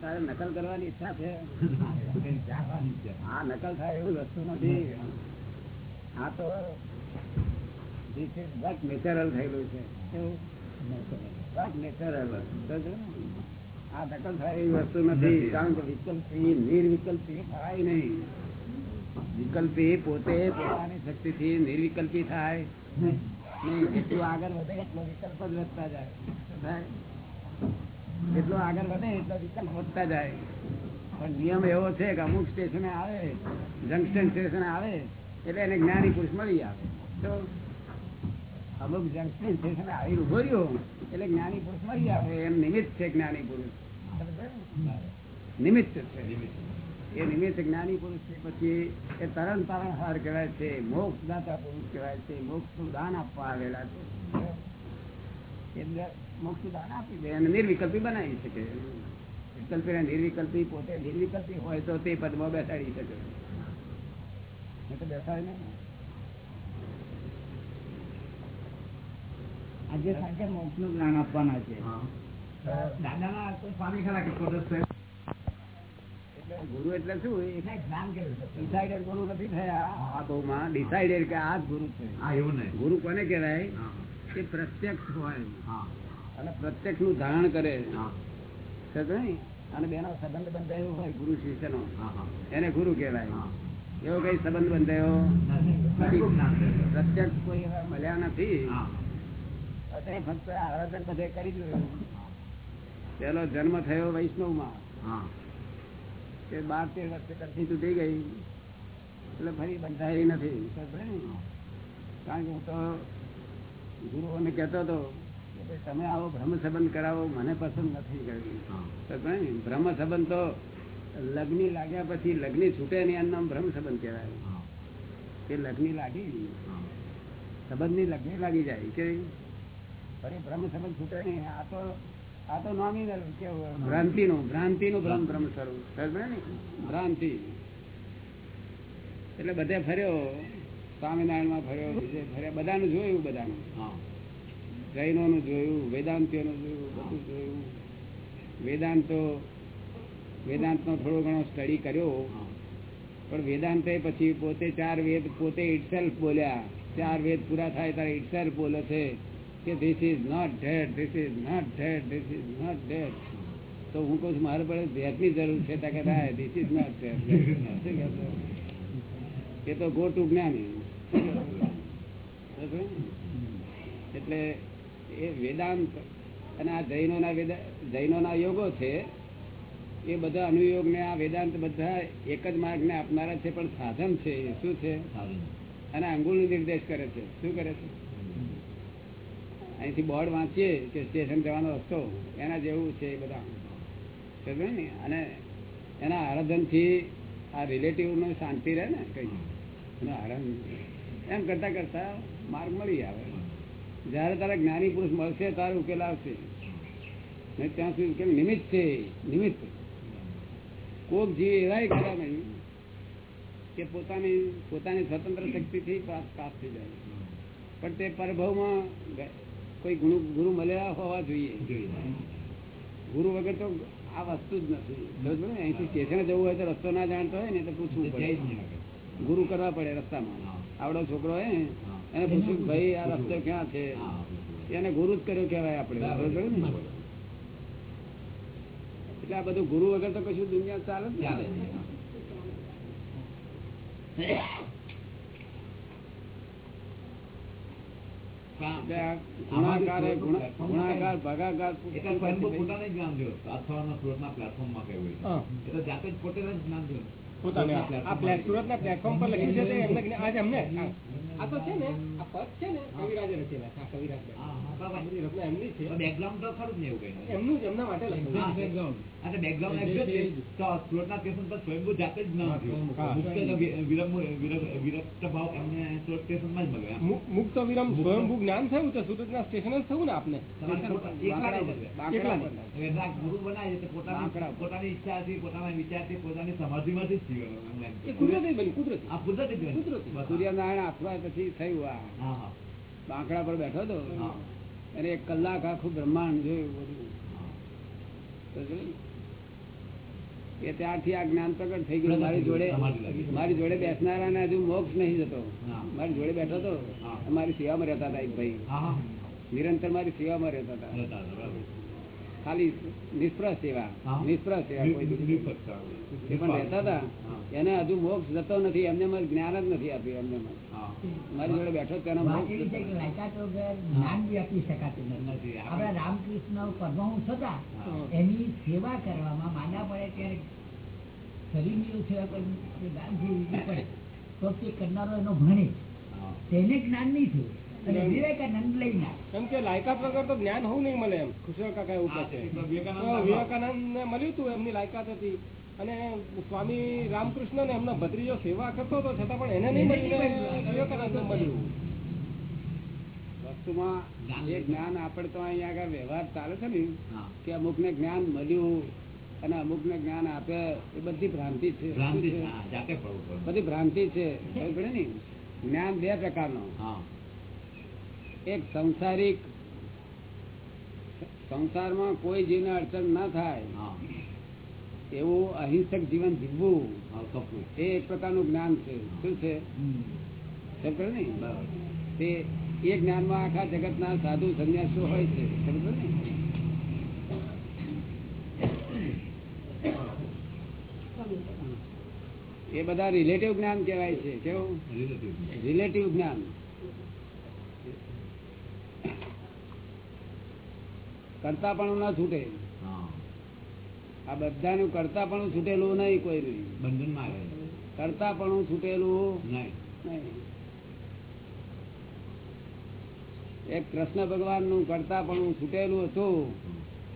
તારે નકલ કરવાની ઈચ્છા છે આ નકલ થાય એવું વસ્તુ નથી આ તો નેચરલ થયેલું છે કેવું? નેચરલ? આ દખલ થાય એવી વસ્તુ નથી. કારણ કે વિકલ્પી નિર્વિકલ્પી થાય નહીં. વિકલ્પી પોતે પોતાની શક્તિથી નિર્વિકલ્પી થાય. નહીં જેટલું આગળ વધે એટલો વિકલ્પ જ વધતા જાય. શું આગળ વધે એટલો વિકલ્પ વધતા જાય. પણ નિયમ એવો છે કે અમુક સ્ટેશને આવે જંકશન સ્ટેશન આવે એટલે એને જ્ઞાની પુરુષ મળી આવે. તો અમુક જંકશન સ્ટેશન આવી ઊભો રહ્યો એટલે જ્ઞાની પુરુષ મળી આવે. એમ નિમિત્ત છે જ્ઞાની પુરુષ. નિમિત્ત છે. એ નિમિત્ત જ્ઞાની પુરુષ છે પછી એ તરણ તારણ હાર કહેવાય છે મોક્ષ દાતા પુરુષ કહેવાય છે મોક્ષનું દાન આપવા આવેલા છે. મોક્ષનું દાન આપી દે અને નિર્વિકલ્પી બનાવી શકે. વિકલ્પી ને નિર્વિકલ્પી પોતે નિર્વિકલ્પી હોય તો તે પદમાં બેસાડી શકે. તો બેસાડે આજે સાંજે મોક્ષનું જ્ઞાન આપવાના છે. ગુરુ એટલે શું નથી થયા ડિસાઇડેડ કે આ ગુરુ છે ગુરુ કોને કહેવાય? કે પ્રત્યક્ષ હોય. અને પ્રત્યક્ષનું ધારણ કરે. ને? અને બેનો સંબંધ બંધાયો હોય ગુરુ શિષ્યનો. હા હા એને ગુરુ કહેવાય. એવો કઈ સંબંધ બંધાયો. પ્રત્યક્ષ કોઈ મળ્યા નથી. ફક્ત આરાધન બધે કરી જોયું પેલો જન્મ થયો વૈષ્ણવમાં બાર તેર વર્ષે કરતી તૂટી ગઈ. એટલે ફરી બંધાઈ નથી. કારણ કે હું તો ગુરુઓને કહેતો હતો કે તમે આવો ભ્રમ સંબંધ કરાવો મને પસંદ નથી કર્યું હા. ભ્રમ સંબંધ તો લગ્ન લાગ્યા પછી લગ્ન છૂટે નહીં એનું નામ ભ્રમ સંબંધ કહેવાય. કે લગ્ન લાગી સંબંધની લગ્ન લાગી જાય. કે ફરી ભ્રમ સંબંધ છૂટે નહીં આ તો આ તો નોમિનલ કેવું ભ્રાંતિ નું ભ્રમ ભ્રમ સ્વરૂપ. સમજે ને? ભ્રાંતિ. એટલે બધે ફર્યો સ્વામિનારાયણમાં ફર્યો બીજે ફર્યા બધાનું જોયું બધાનું? જૈનો નું જોયું વેદાંતિઓનું જોયું બધું જોયું. વેદાંતો વેદાંતનો થોડો ઘણો સ્ટડી કર્યો. હા. પણ વેદાંત પછી પોતે ચાર વેદ પોતે ઇટસેલ્ફ બોલ્યા. ચાર વેદ પૂરા થાય ત્યારે ઇટસેલ્ફ બોલે છે. કે this is not dead this is not dead this is not dead તો હું કહું છું મારે પડે ધેટની જરૂર છે ત્યાં કે ના ધીસ ઇઝ નોટ ડેડ એ તો ગોટું જ્ઞાની. એટલે એ વેદાંત અને આ જૈનોના વેદા જૈનોના યોગો છે એ બધા અનુયોગ ને આ વેદાંત બધા એક જ માર્ગ ને આપનારા છે પણ સાધન છે શું છે? અને અંગુલ નિર્દેશ કરે છે. શું કરે છે? અહીંથી બોર્ડ વાંચીએ કે સ્ટેશન જવાનો રસ્તો, એના જેવું છે એ બધા. સમજે ને? અને એના આરાધનથી આ રિલેટિવ નો શાંતિ રહે ને કઈ. એનો આરાધન એમ કરતા કરતા માર્ગ મળી આવે. જયારે તારે જ્ઞાની પુરુષ મળશે, તારે ઉકેલ આવશે. ને ત્યાં સુધી કેમ નિમિત્ત છે નિમિત્ત. કોક જીવ એવાય ખરા નહીં કે પોતાની પોતાની સ્વતંત્ર શક્તિથી પ્રાપ્ત થઈ જાય. પણ તે પરભવમાં કોઈ ગુરુ ગુરુ મળ્યા હોવા જોઈએ. ગુરુ વગર તો આ વસ્તુ જ નથી. અહીંથી સ્ટેશને જવું હોય તો રસ્તો ના જાણતો હોય ને તો પૂછવું પડે. ગુરુ કરવા પડે રસ્તામાં. આવડો છોકરો હોય ને એને પૂછ્યું ભાઈ આ રસ્તો ક્યાં છે? એને ગુરુ જ કર્યો કહેવાય આપણે. બરોબર. ને? એટલે આ બધું ગુરુ વગર તો કશું દુનિયા ચાલે જ ચાલે નહીં. એટલે આ ગુણાકારે ગુણા- ગુણાકાર ભાગાકાર પોતાને જ્ઞાન પ્લેટફોર્મમાં કહેવું હા. એ જાતે જ પોતે જ જ્ઞાન દો પોતાને સુરતના પ્લેટફોર્મ પર લખ્યું છે એમને જ્ઞા- અમને. આ તો છે ને આ પદ છે ને કવિરાજે રચેલા છે આ કવિરાજ હા, હા, આ બરાબર. બધી રચના એમની છે. બેકગ્રાઉન્ડ તો ખરું જ ને એવું કઈ એમનું જ એમના માટે લખેલું હા, છે. આ તો background actual છે. તો સ્ત્રોતના સ્ટેશન પર સ્વયંભૂ જાતે જ ન થયું. મુક્ત વિરમ- વિરમ- વિરક્ત ભાવ એમને સ્ત્રોત સ્ટેશનમાં જ મળ્યો મુક્ત વિરમ સ્વયંભૂ જ્ઞાન થયું તો સુરતના સ્ટેશન જ થયું ને આપને? ગુરુ બનાવે છે તે પોતાની ઈચ્છા પોતાની ઈચ્છાથી પોતાના વિચારથી પોતાની સમાધિમાંથી જ જીવન. કુદરતી કુદરતી. આ કુદરતી. સૂર્યનારાયણ આત્મા પછી થયું આ. બાંકડા પર બેઠો હતો. અને એક કલાક આખું બ્રહ્માંડ જોયું બધું? એ ત્યારથી આ જ્ઞાન પ્રગટ થઈ ગયું. મારી જોડે. મારી જોડે બેસનારાને હજુ મોક્ષ નહીં જતો. હા. મારી જોડે બેઠો હતો. મારી સેવામાં રહેતા હતા એક ભાઈ. નિરંતર મારી સેવામાં રહેતા હતા. ખાલી નિષ્ફળ સેવા નિષ્ફળ સેવા કોઈ એ પણ રહેતા હતા એને હજુ મોક્ષ જતો નથી એમને મને જ્ઞાન જ નથી આપ્યું એમને મારી જોડે બેઠો તેનો રામકૃષ્ણ પરમહંસ હતા. હા. એની સેવા કરવામાં માંદા પડે ત્યારે શરીરની સેવા કરી પડે તો તે કરનારો એનો ભણે. તેને જ્ઞાન નહીં થયું. કે લાયકાત વગર તો જ્ઞાન હોવું નહીં મળે એમ. ખુશલ કાકા એવું કહે વિવેકાનંદ ને મળ્યું હતું એમની લાયકાત હતી. અને સ્વામી રામકૃષ્ણ ને એમના ભત્રીજો સેવા કરતો હતો છતાં પણ એને નહીં મળ્યું વિવેકાનંદ મળ્યું. વસ્તુમાં એ જ્ઞાન આપણે તો અહીંયા આગળ વ્યવહાર ચાલે છે ને કે અમુક ને જ્ઞાન મળ્યું અને અમુકને જ્ઞાન આપે એ બધી ભ્રાંતિ છે. બધી ભ્રાંતિ છે. ને? જ્ઞાન બે પ્રકારનો. હા. એક સંસારિક સંસારમાં કોઈ જીવને અડચણ ના થાય. એવું અહિંસક જીવન જીવવું એ એક પ્રકારનું જ્ઞાન છે. શું છે? ખબર ને? તે એ જ્ઞાનમાં આખા જગતના સાધુ સંન્યાસો હોય છે. ખબર ને? એ બધા રિલેટિવ જ્ઞાન કહેવાય છે. કેવું. રિલેટિવ જ્ઞાન. કરતા પણ ના છૂટે આ બધાનું કરતા પણ છૂટેલું નહીં કોઈ નહીં બંધનમાં આવે કરતા પણ છૂટેલું નહીં. એક કૃષ્ણ ભગવાનનું કરતા પણ છૂટેલું હતું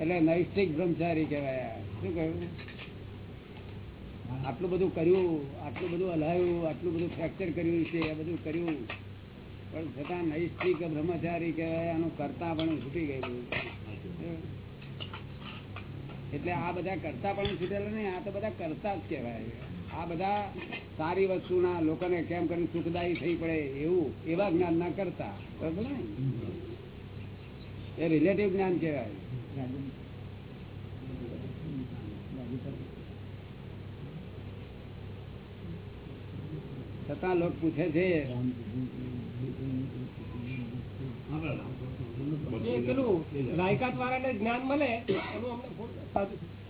એટલે નૈષ્ઠિક બ્રહ્મચારી કહેવાય. શું કહ્યું? આટલું બધું કર્યું આટલું બધું હલાવ્યું આટલું બધું ફ્રેક્ચર કર્યું છે એ બધું કર્યું. પણ છતાં નૈષ્ઠિક બ્રહ્મચારી કહેવાય આનું કરતા પણ છૂટી ગયેલું એટલે આ બધા કરતા પણ છૂટેલા નહીં આ તો બધા કરતા જ કહેવાય. આ બધા સારી વસ્તુના લોકોને કેમ કરીને સુખદાયી થઈ પડે એવું, એવા જ્ઞાન ના કરતા. બરોબર ને? એ રિલેટિવ જ્ઞાન કહેવાય. છતાં લોકો પૂછે છે લાયકાત વાળાને જ્ઞાન મળે એનું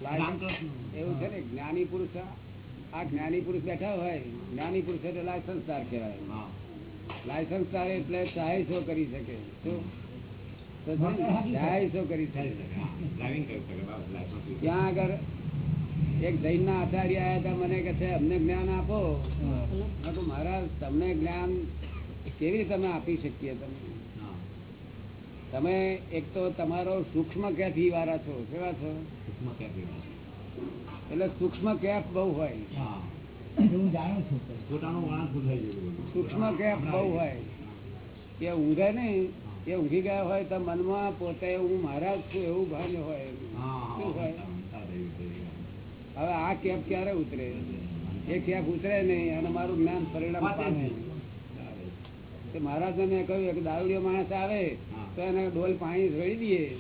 અમને એવું છે ને જ્ઞાની પુરુષ આ જ્ઞાની પુરુષ બેઠા હોય જ્ઞાની પુરુષ એટલે લાયસન્સદાર કહેવાય હા. લાયસન્સદાર એટલે શકે શું કરી શકે. કરી. ત્યાં આગળ એક જૈન ના આચાર્ય આવ્યા હતા મને કે છે અમને જ્ઞાન આપો મહારાજ તમને જ્ઞાન કેવી રીતે અમે આપી શકીએ તમે. તમે એક તો તમારો સૂક્ષ્મ કેફી વાળા છો? કેવા છો? સૂક્ષ્મ કેફી. એટલે સૂક્ષ્મ કેફ બહુ હોય. હું. જાણું છું. સૂક્ષ્મ કેફ બહુ હોય. કે ઊંઘે નહીં. એ ઊંઘી ગયા હોય તો મનમાં પોતે હું મહારાજ છું એવું ભાન હોય. શું. હવે આ કેફ ક્યારે ઉતરે? એ કેફ ઉતરે નહીં અને મારું જ્ઞાન પરિણામ પામે. મહારાજ ને કહ્યું કે દારૂડિયો માણસ આવે. તો એને ડોલ પાણી રેડી દઈએ.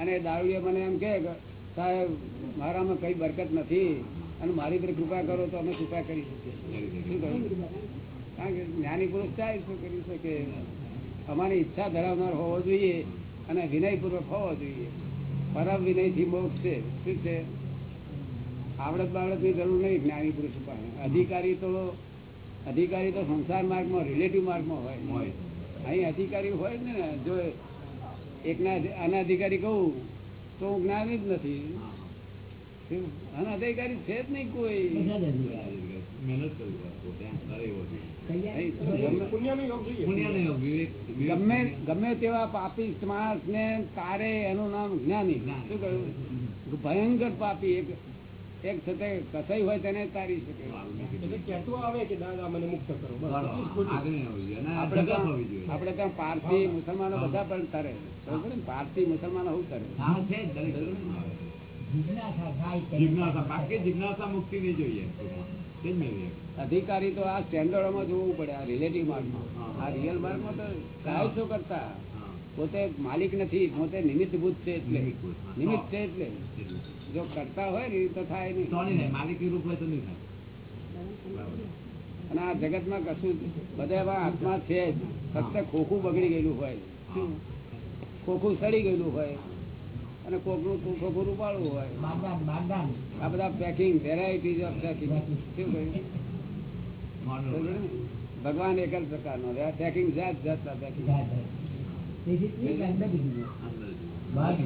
અને દારૂડિયો મને એમ કે સાહેબ મારામાં કઈ બરકત નથી અને મારી પર કૃપા કરો તો અમે કૃપા કરી શકીએ. કારણ કે જ્ઞાની પુરુષ ચાહે શું કરી શકે. અમારી ઈચ્છા ધરાવનાર હોવો જોઈએ અને વિનયપૂર્વક હોવો જોઈએ. પરમ વિનયથી મોક્ષ છે. શું છે? આવડત બાવડતની જરૂર નહીં જ્ઞાની પુરુષ પાસે. અધિકારી તો અધિકારી તો સંસાર માર્ગમાં રિલેટિવ માર્ગમાં હોય. હોય. અહીં અધિકારી હોય ને જો એકના અનાધિકારી કહું તો હું જ્ઞાની જ નથી. અનાધિકારી છે જ નહીં કોઈ. ગમે? ગમે તેવા પાપી માણસ ને તારે એનું નામ જ્ઞાની. શું કહ્યું? ભયંકર પાપી એક એક છતે કસાઈ હોય તેને તારી શકે એટલે કહેતું આવે કે દાદા મને મુક્ત કરો બસ બરાબર. એટલું જ ખોટું. આગળ નહીં હોવું જોઈએ. અને આપણે જગત ત્યાં પારસી મુસલમાનો બધા પણ તરે પારસી મુસલમાનો હું કરે હા, છે જ દરેક ધર્મમાં આવે. જિજ્ઞાસા થાય તેને જિજ્ઞાસા બાકી જિજ્ઞાસા મુક્તિ નહીં જોઈએ ટૂંકમાં. તે જ મેળવીએ. અધિકારી તો આ સ્ટેન્ડર્ડોમાં જોવું પડે આ રિલેટિવ માર્ગમાં. આ રિયલ માર્ગમાં તો સાહેબ શું કરતા પોતે માલિક નથી પોતે નિમિત્તભૂત છે એટલે નિમિત્ત છે એટલું. જો કરતા હોય ને તો થાય નહીં. માલિકી રૂપ હોય તો નહીં થાય. અને આ જગતમાં કશું બધા આત્મા છે જ. ફક્ત ખોખું બગડી ગયેલું હોય. ખોખું સડી ગયેલું હોય. અને કોકનું ખોખું રૂપાળું હોય. આ બધા પેકિંગ વેરાયટીઝ ઓફ પેકિંગ શું કહ્યું? ભગવાન એક જ પ્રકારનો. પેકિંગ જાત જાતના પેકિંગ આત્માને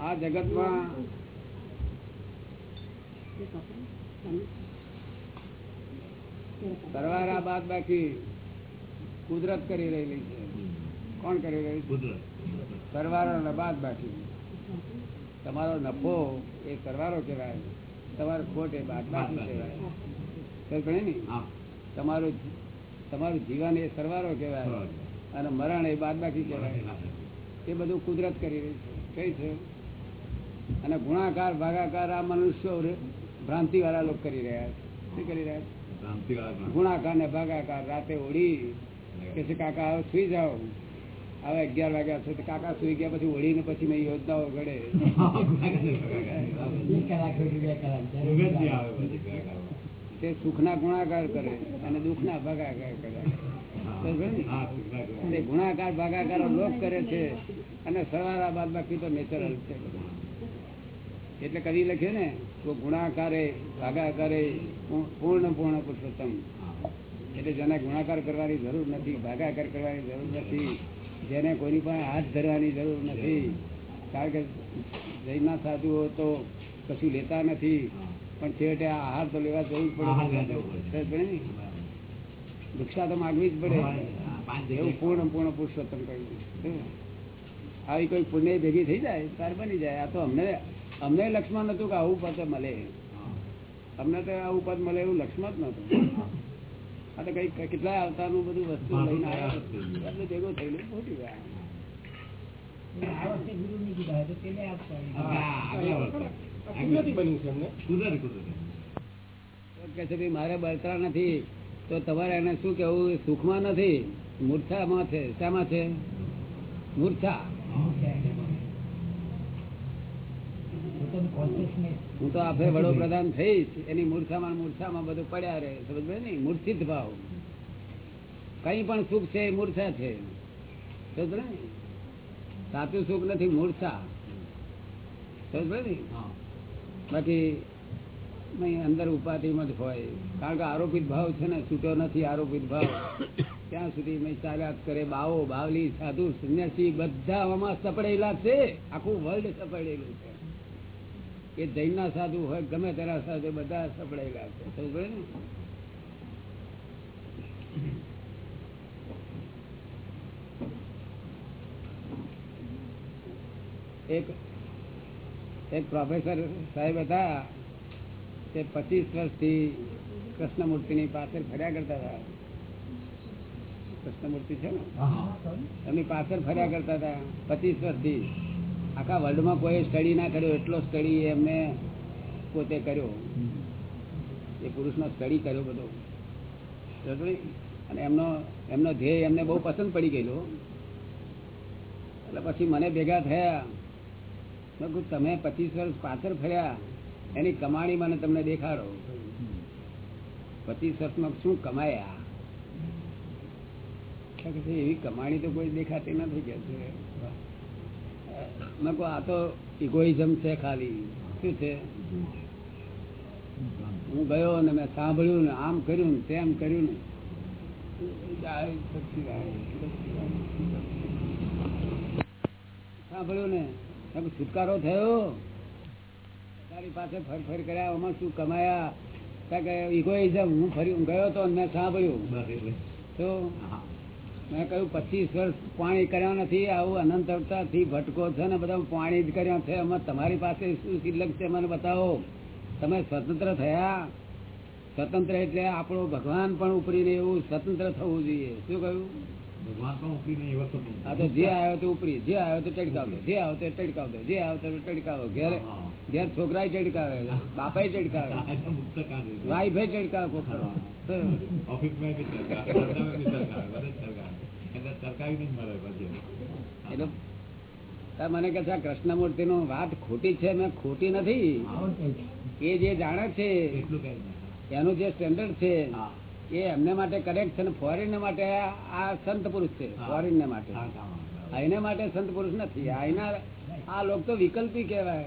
આ જગતમાં સરવારા બાદ બાકી કુદરત કરી રહેલી છે કોણ કરી રહી કુદરત. સરવારો બાદ બાકી તમારો નફો એ સરવારો કહેવાય તમારો ખોટ એ કહેવાય? ને? તમારું તમારું જીવન એ સરવારો કહેવાય. અને મરણ એ બાદ બાકી કહેવાય એ બધું કુદરત કરી રહી છે. કઈ છે? અને ગુણાકાર ભાગાકાર આ મનુષ્યો ભ્રાંતિ વાળા લોકો કરી રહ્યા છે. શું કરી રહ્યા છે? ગુણાકાર ને ભાગાકાર રાતે ઓળી કે કાકા સુઈ જાઓ. હવે અગિયાર વાગ્યા છે તો કાકા સુઈ ગયા પછી ઓળીને પછી મેં યોજનાઓ ઘડે. તે સુખના ગુણાકાર કરે અને દુઃખના ભાગાકાર કરે સમજ્યો ને? હા, સુગંધ. તે ગુણાકાર ભાગાકાર લોક કરે છે અને સરવારા બાદ બાકી તો નેચરલ છે એટલે કદી લખે ને તો ગુણાકારે ભાગાકારે પૂર્ણ પૂર્ણ પુરુષોત્તમ એટલે જેને ગુણાકાર કરવાની જરૂર નથી ભાગાકાર કરવાની જરૂર નથી જેને કોઈની પણ હાથ ધરવાની જરૂર નથી. કારણ કે જૈનના સાધુઓ તો કશું લેતા નથી. પણ છેવટે આહાર તો લેવા જવું જ પડે? ભિક્ષા તો માગવી જ પડે. એવું પૂર્ણ પૂર્ણ પુરુષોત્તમ કહ્યું આવી કોઈ પુણ્ય ભેગી થઈ જાય તાર બની જાય. આ તો અમને અમને લક્ષ્મણ નતું કે આવું પદ મળે. અમને તો આવું પદ મળે એવું લક્ષ્મણ જ નતું તો કઈ કેટલા અવતારનું બધું વસ્તુ લઈને આવ્યા ગયું. ભેગું થયેલું ખોટી વાત આ વખતે ગુરુ ની કીધા હોય તો તેને આપતા હોય. હા, આગલા વર્ષે. આ કુદરતી બન્યું છે એમને? કુદરતી, કુદરતી. તો કે છે ભાઈ મારે બળતરા નથી. તો તમારે એને શું કેવું સુખમાં નથી. મૂર્છામાં છે. શામાં છે? મૂર્છા. હું તો આપણે વડોપ્રધાન થઈશ એની મૂર્છામાં મૂર્છામાં બધું પડ્યા રહે સમજ ને મૂર્છિત ભાવ. કઈ પણ સુખ છે એ મૂર્છા છે. સમજ ને સાચું સુખ નથી મૂર્છા. સમજ ને બાકી અંદર ઉપાધિમાં જ હોય. કારણ કે આરોપિત ભાવ છે ને છૂટો નથી આરોપિત ભાવ. ત્યાં સુધી મેં ચાલ્યા કરે બાવો બાવલી સાધુ સંન્યાસી બધા આમાં સપડેલા છે. આખું વર્લ્ડ સપડેલું છે. એ જૈનના સાધુ હોય ગમે તેના સાધુ બધા સપડેલા છે. સમજ ને? એક એક પ્રોફેસર સાહેબ હતા તે પચીસ વર્ષથી કૃષ્ણમૂર્તિની પાછળ ફર્યા કરતા હતા. કૃષ્ણમૂર્તિ છે ને? એમની પાછળ ફર્યા કરતા હતા પચીસ વર્ષથી. આખા વર્લ્ડમાં કોઈ સ્ટડી ના કર્યો, એટલો સ્ટડી એમને પોતે કર્યો. એ પુરુષનો સ્ટડી કર્યો બધો. અને એમનો એમનો ધ્યેય એમને બહુ પસંદ પડી ગયેલો. એટલે પછી મને ભેગા થયા. મેં તમે પચીસ વર્ષ પાછળ ફર્યા. એની કમાણી મને તમને દેખાડો. પચીસ વર્ષમાં શું કમાયા? એવી કમાણી તો કોઈ દેખાતી નથી કે મેં કહું, આ તો ઇગોઇઝમ છે ખાલી. શું છે? હું ગયો ને મેં સાંભળ્યું ને આમ કર્યું ને તેમ કર્યું ને. સાંભળ્યું ને છુટકારો થયો? તારી પાસે ફર ફર કર્યા આમાં શું કમાયા? ઇગોઇઝમ હું ફરી ગયો તો મેં સાંભળ્યું. તો મેં કહ્યું, પચીસ વર્ષ પાણી કર્યા નથી, આવું અનંત અવતારથી ભટકો છે ને બધા પાણી જ કર્યા છે. એમાં તમારી પાસે શું શિલ્લક છે મને બતાવો. તમે સ્વતંત્ર થયા? સ્વતંત્ર એટલે આપણો ભગવાન પણ ઉપરીને એવું સ્વતંત્ર થવું જોઈએ. શું કહ્યું? ભગવાન પણ ઉપરીને એ વસ્તુ નહીં. આ તો જે આવ્યો તો ઉપરી જે આવ્યો તો ટડકાવતો જે આવ્યો તો ટડકાવતો જે આવ્યો તો ટડકાવો ઘેર ઘેર છોકરાય ટડકાવે. વાઈફે ટડકાવે મને કે છે કૃષ્ણમૂર્તિ નો વાત ખોટી છે મેં ખોટી નથી. એ જે જાણે છે. એનું જે સ્ટેન્ડર્ડ છે. એ એમને માટે કરેક્ટ છે ફોરેન માટે આ સંત પુરુષ છે ફોરેન ને માટે. આઈને માટે સંત પુરુષ નથી. આઈના આ લોકો તો વિકલ્પી કહેવાય.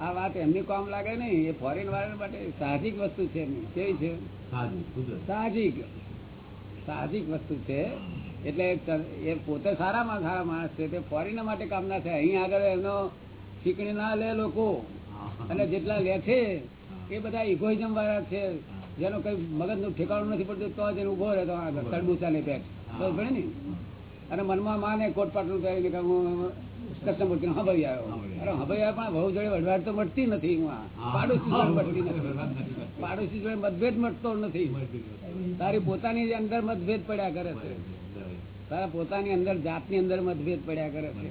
આ વાત એમની કામ લાગે નહીં. એ ફોરેન વાળા માટે સાહજિક વસ્તુ છે એમની. કેવી છે? સાહજિક સાહજિક. વસ્તુ છે. એટલે એ પોતે સારામાં સારા માણસ છે. તે ફોરેન માટે કામના છે. અહીં આગળ એમનો શીખણી ના લે લોકો. અને જેટલા લે છે એ બધા ઇગોઇઝમ વાળા છે. જેનો કઈ મગજનું ઠેકાણું નથી પડતું તો જ ઊભો રહેતો આગળ તડબૂચા ને પેટ બસ ભણે ને? અને મનમાં માને કોટપાટલું કે હું કૃષ્ણમૂર્તિ નો હભાઈ આવ્યો. અરે હભાઈ આવ્યો પણ બહુ જોડે વડવાડ તો મળતી નથી પાડોશી જોડે મળતી નથી. પાડોશી જોડે મતભેદ મળતો નથી. તારી પોતાની અંદર મતભેદ પડ્યા કરે છે. તારા પોતાની અંદર જાતની અંદર મતભેદ પડ્યા કરે છે.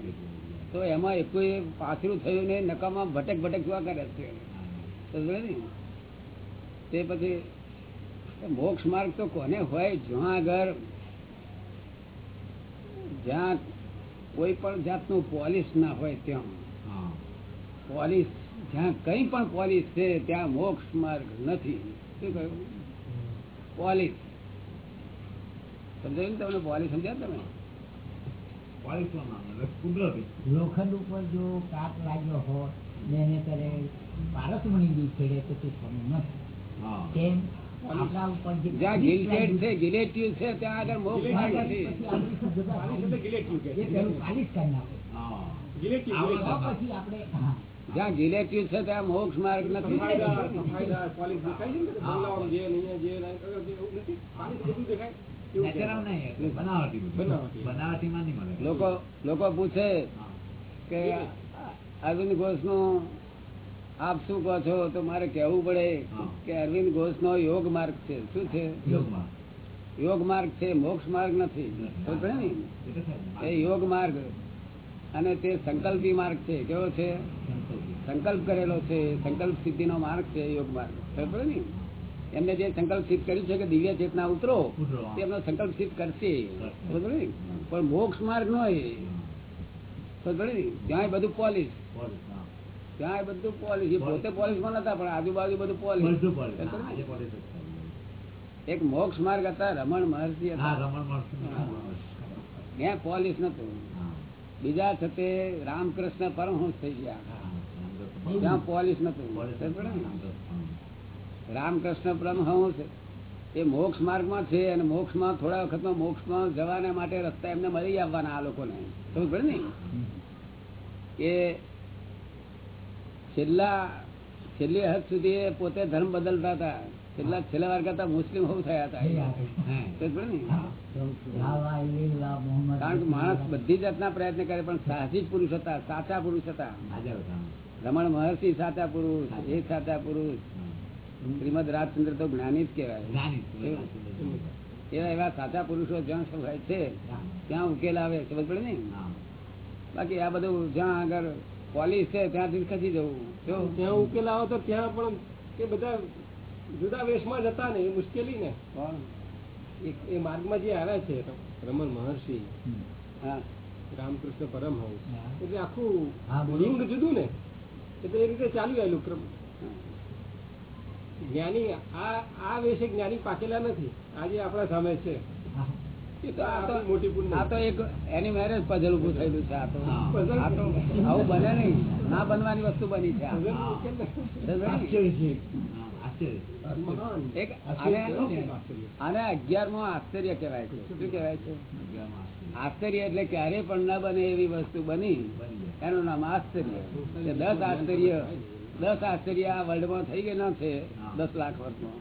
તો એમાં એક પાછરું થયું ને નકામાં ભટક ભટક જોવા કરે છે. તે પછી મોક્ષ માર્ગ તો કોને હોય? જ્યાં આગળ જ્યાં કોઈ પણ જાતનું પોલિશ ના હોય ત્યાં. પોલિશ જ્યાં કઈ પણ પોલિશ છે ત્યાં મોક્ષ માર્ગ નથી. શું કહ્યું? પોલિશ સમજાયું તમને પોલિશ સમજ્યા તમે. લોખંડ ઉપર જો કાપ લાગ્યો હોય ને એને કરે પારસમણી બી છેડે તો તે નથી. હા. જ્યાં પાલિશ છે ગિલેટિવ છે ત્યાં આગળ મોક્ષ માર્ગ નથી જ્યાં ગિલેટિવ છે ત્યાં મોક્ષ માર્ગ લોકો પૂછે કે અરવિંદ ઘોષનું આપ શું કહો છો? તો મારે કહેવું પડે કે અરવિંદ ઘોષ નો યોગ માર્ગ છે. શું છે? યોગ માર્ગ. છે મોક્ષ માર્ગ નથી. એ યોગ માર્ગ. અને તે સંકલ્પી માર્ગ છે. કેવો છે? સંકલ્પ. કરેલો છે. સંકલ્પ સિદ્ધિ નો માર્ગ છે યોગ માર્ગ. ખબર ને? એમને જે સંકલ્પ સિદ્ધ કર્યું છે કે દિવ્ય ચેતના ઉતરો તેમનો સંકલ્પ સિદ્ધ કરશે. ખબર ને? પણ મોક્ષ માર્ગ નો એ ખબર ને? ત્યાં બધું હા. ત્યાં બધું પોલીસ પોતે પોલીસમાં નતા પણ આજુબાજુ બધું પોલીસ. એક મોક્ષ માર્ગ હતા રમણ મહર્ષિ. ત્યાં પોલીસ નતું. બીજા છતે રામકૃષ્ણ પરમહંસ થઈ ગયા. ત્યાં પોલીસ નતું. રામકૃષ્ણ પરમહંસ એ મોક્ષ માર્ગમાં છે અને મોક્ષમાં થોડા વખતમાં મોક્ષમાં જવાના માટે રસ્તા એમને મળી આવવાના આ લોકોને. સમજ પડે ને? એ છેલ્લા છેલ્લી હદ સુધી પોતે ધર્મ બદલતા હતા. છેલ્લા છેલ્લા વાર કરતા મુસ્લિમ હોવું થયા હતા. કારણ કે માણસ બધી જાતના પ્રયત્ન કરે પણ સાહસિક પુરુષ હતા સાચા પુરુષ હતા. રમણ મહર્ષિ સાચા પુરુષ એ સાચા પુરુષ. શ્રીમદ રાજચંદ્ર તો જ્ઞાની જ કહેવાય. એવા એવા સાચા પુરુષો જ્યાં હોય છે ત્યાં ઉકેલ આવે સમજ પડે ને? બાકી આ બધું જ્યાં આગળ પોલીસ છે ત્યાંથી ખસી જવું. ત્યાં ઉકેલ આવો તો ત્યાં પણ એ બધા જુદા વેશમાં જતા ને એ મુશ્કેલી ને. એ- માર્ગમાં જે આવ્યા છે રમણ મહર્ષિ હા રામકૃષ્ણ પરમહંસ. એટલે આખું. લિંગ જુદું ને. એટલે એ રીતે ચાલ્યું આવેલું ક્રમ. જ્ઞાની આ આ વેશે જ્ઞાની પાકેલા નથી. આજે આપણા સામે છે. એની મેરેજ પઝલ ઉભું થયેલું છે આ તો હા. આ તો આવું બને નહીં ના બનવાની વસ્તુ બની છે આ. ભજનનો ઉકેલ ને. સમજ પડી ને? આશ્ચર્ય છે. હા, આશ્ચર્ય. મહાન. એક આશ્ચર્ય આને કેવું છે? આશ્ચર્ય. આને અગિયારમો આશ્ચર્ય કહેવાય છે શું કહેવાય છે આશ્ચર્ય. એટલે ક્યારે પણ ના બને એવી વસ્તુ બની. એનું નામ આશ્ચર્ય દસ આશ્ચર્ય દસ આશ્ચર્ય આ વર્લ્ડમાં થઈ ગયેલા છે દસ લાખ વર્ષમાં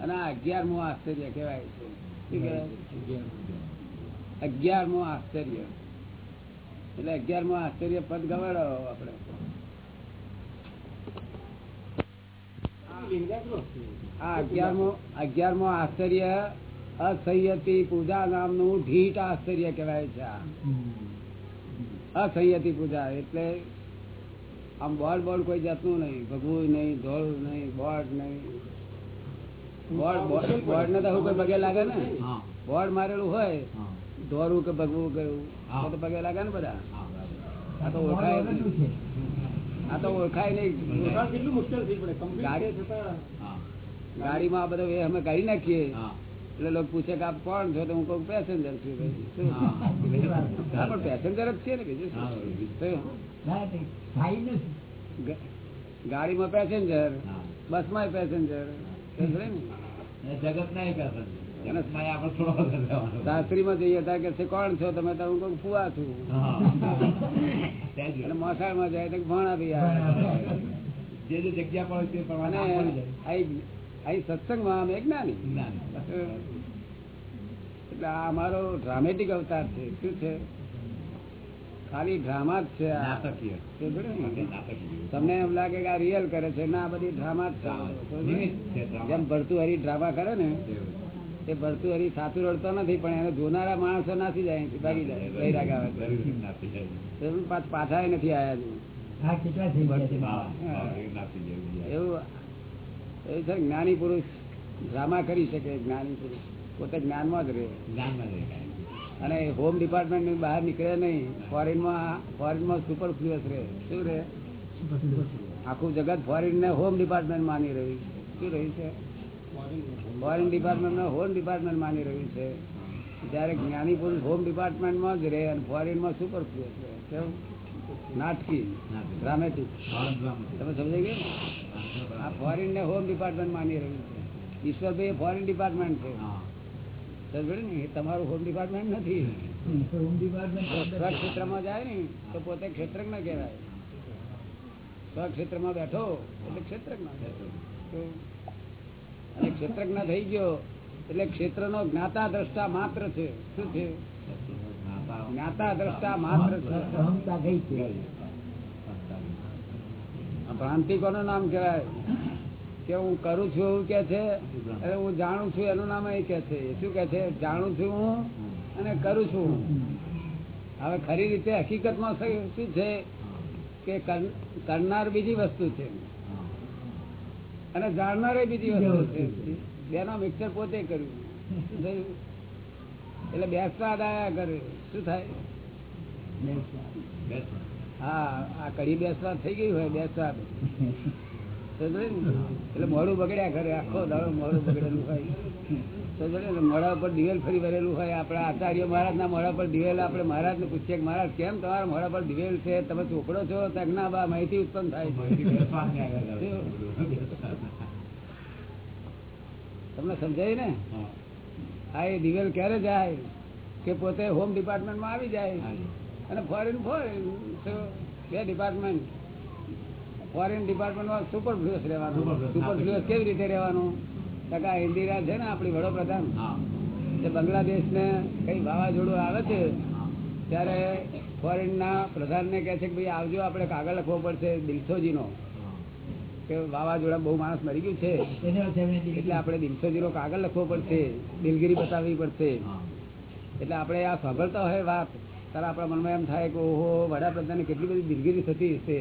અને આ અગિયારમું આશ્ચર્ય કહેવાય છે શું કહેવાય અગિયારમું આશ્ચર્ય. એટલે અગિયારમો આશ્ચર્ય પદ ગવાડો આપડે આ અગિયારમું અગિયારમું આશ્ચર્ય અસંયતી પૂજા નામનું ઢીટ આશ્ચર્ય કહેવાય છે આ. પૂજા એટલે આમ બોર્ડ બોર્ડ કોઈ જાતનું નહીં. ભગવું નહીં ધોળું નહીં બોર્ડ નહીં. બોર્ડ ને તો કોઈ પગે લાગે ને? બોર્ડ મારેલું હોય. હા. દોરું કે ભગવું કયું તો પગે લાગે ને બધા? આ તો ઓળખાય આ તો ઓળખાય નહીં. કેટલું મુશ્કેલ થઈ પડે. ગાડી- કમ્પ્લીટ છતાં હા. ગાડીમાં આ બધો અમે કાઢી નાખીએ. એટલે લોકો પૂછે કે આપ કોણ છો? તો હું કહું પેસેન્જર છું. પણ પેસેન્જર જ છે ને બીજું ગાડીમાં પેસેન્જર હા. બસમાં પેસેન્જર સમજે ને? અને રહેવાનો. શાસ્ત્રીમાં જઈએ ત્યાં કે કોણ છો તમે હું કઉ ફુવા છું. ત્યાં જ જાય તો ભણા ભાઈ આવે. જે જે જગ્યા પર તે પ્રમાણે. અહીં સત્સંગમાં અમે જ્ઞાની એટલે આ અમારો ડ્રામેટિક અવતાર છે શું છે ખાલી ડ્રામા જ છે. તમને એમ લાગે કે આ રિયલ કરે છે ના બધી ડ્રામા જ છે. જેમ ભરતું હરી ડ્રામા કરે ને. એ ભરતું હરી સાચું રડતો નથી પણ એને જોનારા માણસો નાસી જાય ભાગી જાય પાછ- નથી આયા હજુ. આ કેટલા થઈ ગયા છે. એવું એ જ્ઞાની પુરુષ ડ્રામા કરી શકે જ્ઞાની પુરુષ. પોતે જ્ઞાનમાં જ રહે. જ્ઞાનમાં રહે કાંઈ. અને હોમ ડિપાર્ટમેન્ટની બહાર નીકળે નહીં ફોરેનમાં ફોરેનમાં સુપર ફ્લુઅસ રહે. શું રહે? આખું જગત ફોરેન ને હોમ ડિપાર્ટમેન્ટ માની રહ્યું શું રહ્યું છે? ફોરેન ડિપાર્ટમેન્ટ ને હોમ ડિપાર્ટમેન્ટ માની રહ્યું છે. જ્યારે જ્ઞાની પુરુષ હોમ ડિપાર્ટમેન્ટમાં જ રહે અને ફોરેનમાં સુપર રહે કેવું નાટકી. ડ્રામેટિક તમે સમજાઈ ગયા? આ ફોરેન ને હોમ ડિપાર્ટમેન્ટ માની રહ્યું છે. ઈશ્વરભાઈ ફોરેન ડિપાર્ટમેન્ટ છે. ને? એ તમારું હોમ ડિપાર્ટમેન્ટ નથી. સ્વક્ષેત્રમાં જાય ને તો પોતે ક્ષેત્રજ્ઞ કહેવાય. સ્વક્ષેત્રમાં બેઠો એટલે ક્ષેત્રજ્ઞ. અને ક્ષેત્રજ્ઞ થઈ ગયો એટલે ક્ષેત્રનો જ્ઞાતા દ્રષ્ટા માત્ર છે. શું છે? જ્ઞાતા દ્રષ્ટા માત્ર છે. ભ્રાંતિ કોનું નામ કહેવાય? કે હું કરું છું એવું કે છે? અને હું જાણું છું એનું નામ એ કે છે. શું કે છે? જાણું છું હું અને કરું છું હવે ખરી રીતે હકીકતમાં શું છે? કે કરનાર બીજી વસ્તુ છે. અને જાણનારે બીજી વસ્તુ બેનો મિક્સર પોતે કર્યું. એટલે બેસવા આયા કરે. શું થાય? હા આ કઢી બેસવા થઈ ગયું હોય બેસવા એટલે મોડું બગડ્યા કરે આખો દાડો મોડું બગડેલું હોય? એટલે મોડા ઉપર દિવેલ ફરી ભરેલું હોય. આપણા આચાર્ય મહારાજ ના મોડા પર દિવેલ આપણે મહારાજ ને પૂછીએ કે મહારાજ કેમ તમારા મોડા પર દિવેલ છે? તમે ચોપડો છો? તજ્ઞા બા માહિતી ઉત્પન્ન થાય. છે તમને સમજાય ને? આ એ દિવેલ ક્યારે જાય? કે પોતે હોમ ડિપાર્ટમેન્ટમાં આવી જાય? અને ફોરેન ફોરેન બે ડિપાર્ટમેન્ટ ફોરેન ડિપાર્ટમેન્ટમાં સુપર ફ્લુઅસ રહેવાનું. સુપર ફ્લુઅસ કેવી રીતે રહેવાનું? ટકા ઇન્દિરા છે ને આપણી વડોપ્રધાન? જે બાંગ્લાદેશ ને કઈ વાવાઝોડું આવે છે? ત્યારે ફોરેન ના પ્રધાન ને કહે છે કે ભાઈ આવજો આપણે કાગળ લખવો પડશે દિલસોજી નો કે વાવાઝોડા બહુ માણસ મરી ગયું છે. એટલે આપણે દિલસોજી જીરો કાગળ લખવો પડશે દિલગીરી બતાવવી પડશે. એટલે આપણે આ સાંભળતા હોય વાત ત્યારે આપણા મનમાં એમ થાય કે ઓહો વડાપ્રધાન કેટલી બધી દિલગીરી થતી હશે?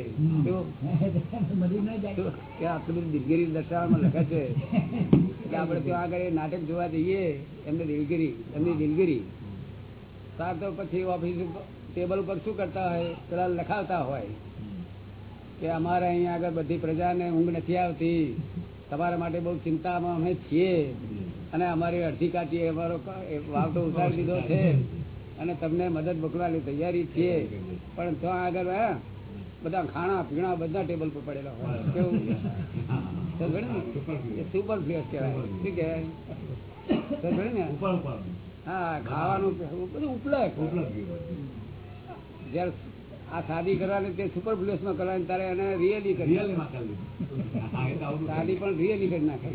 કે આટલી બધી દિલગીરી દર્શાવવામાં લખે છે. એટલે આપણે ત્યાં આગળ નાટક જોવા જઈએ એમને દિલગીરી એમની દિલગીરી. તાર તો પછી ઓફિસ ટેબલ ઉપર શું કરતા હોય પેલા લખાવતા હોય. કે અમારે અહીંયા આગળ બધી પ્રજાને ઊંઘ નથી આવતી. તમારા માટે બહુ ચિંતામાં અમે છીએ. અને અમારી અડધી કાઢી અમારો વાવટો ઉતારી દીધો છે. અને તમને મદદ મોકલવાની તૈયારી છીએ. પણ ત્યાં આગળ બધા ખાણા પીણા બધા ટેબલ પર પડેલા હોય. કેવું? સુપર ફ્લેસ કહેવાય. શું કહેવાય? ને? હા ખાવાનું બધું ઉપલબ્ધ. ઉપલબ્ધિ બધી. જયારે આ શાદી કરવાની તે સુપર પ્લેસમાં કરવાની તારે એને રિયલી કરી શાદી પણ રિયલી કરી નાખે.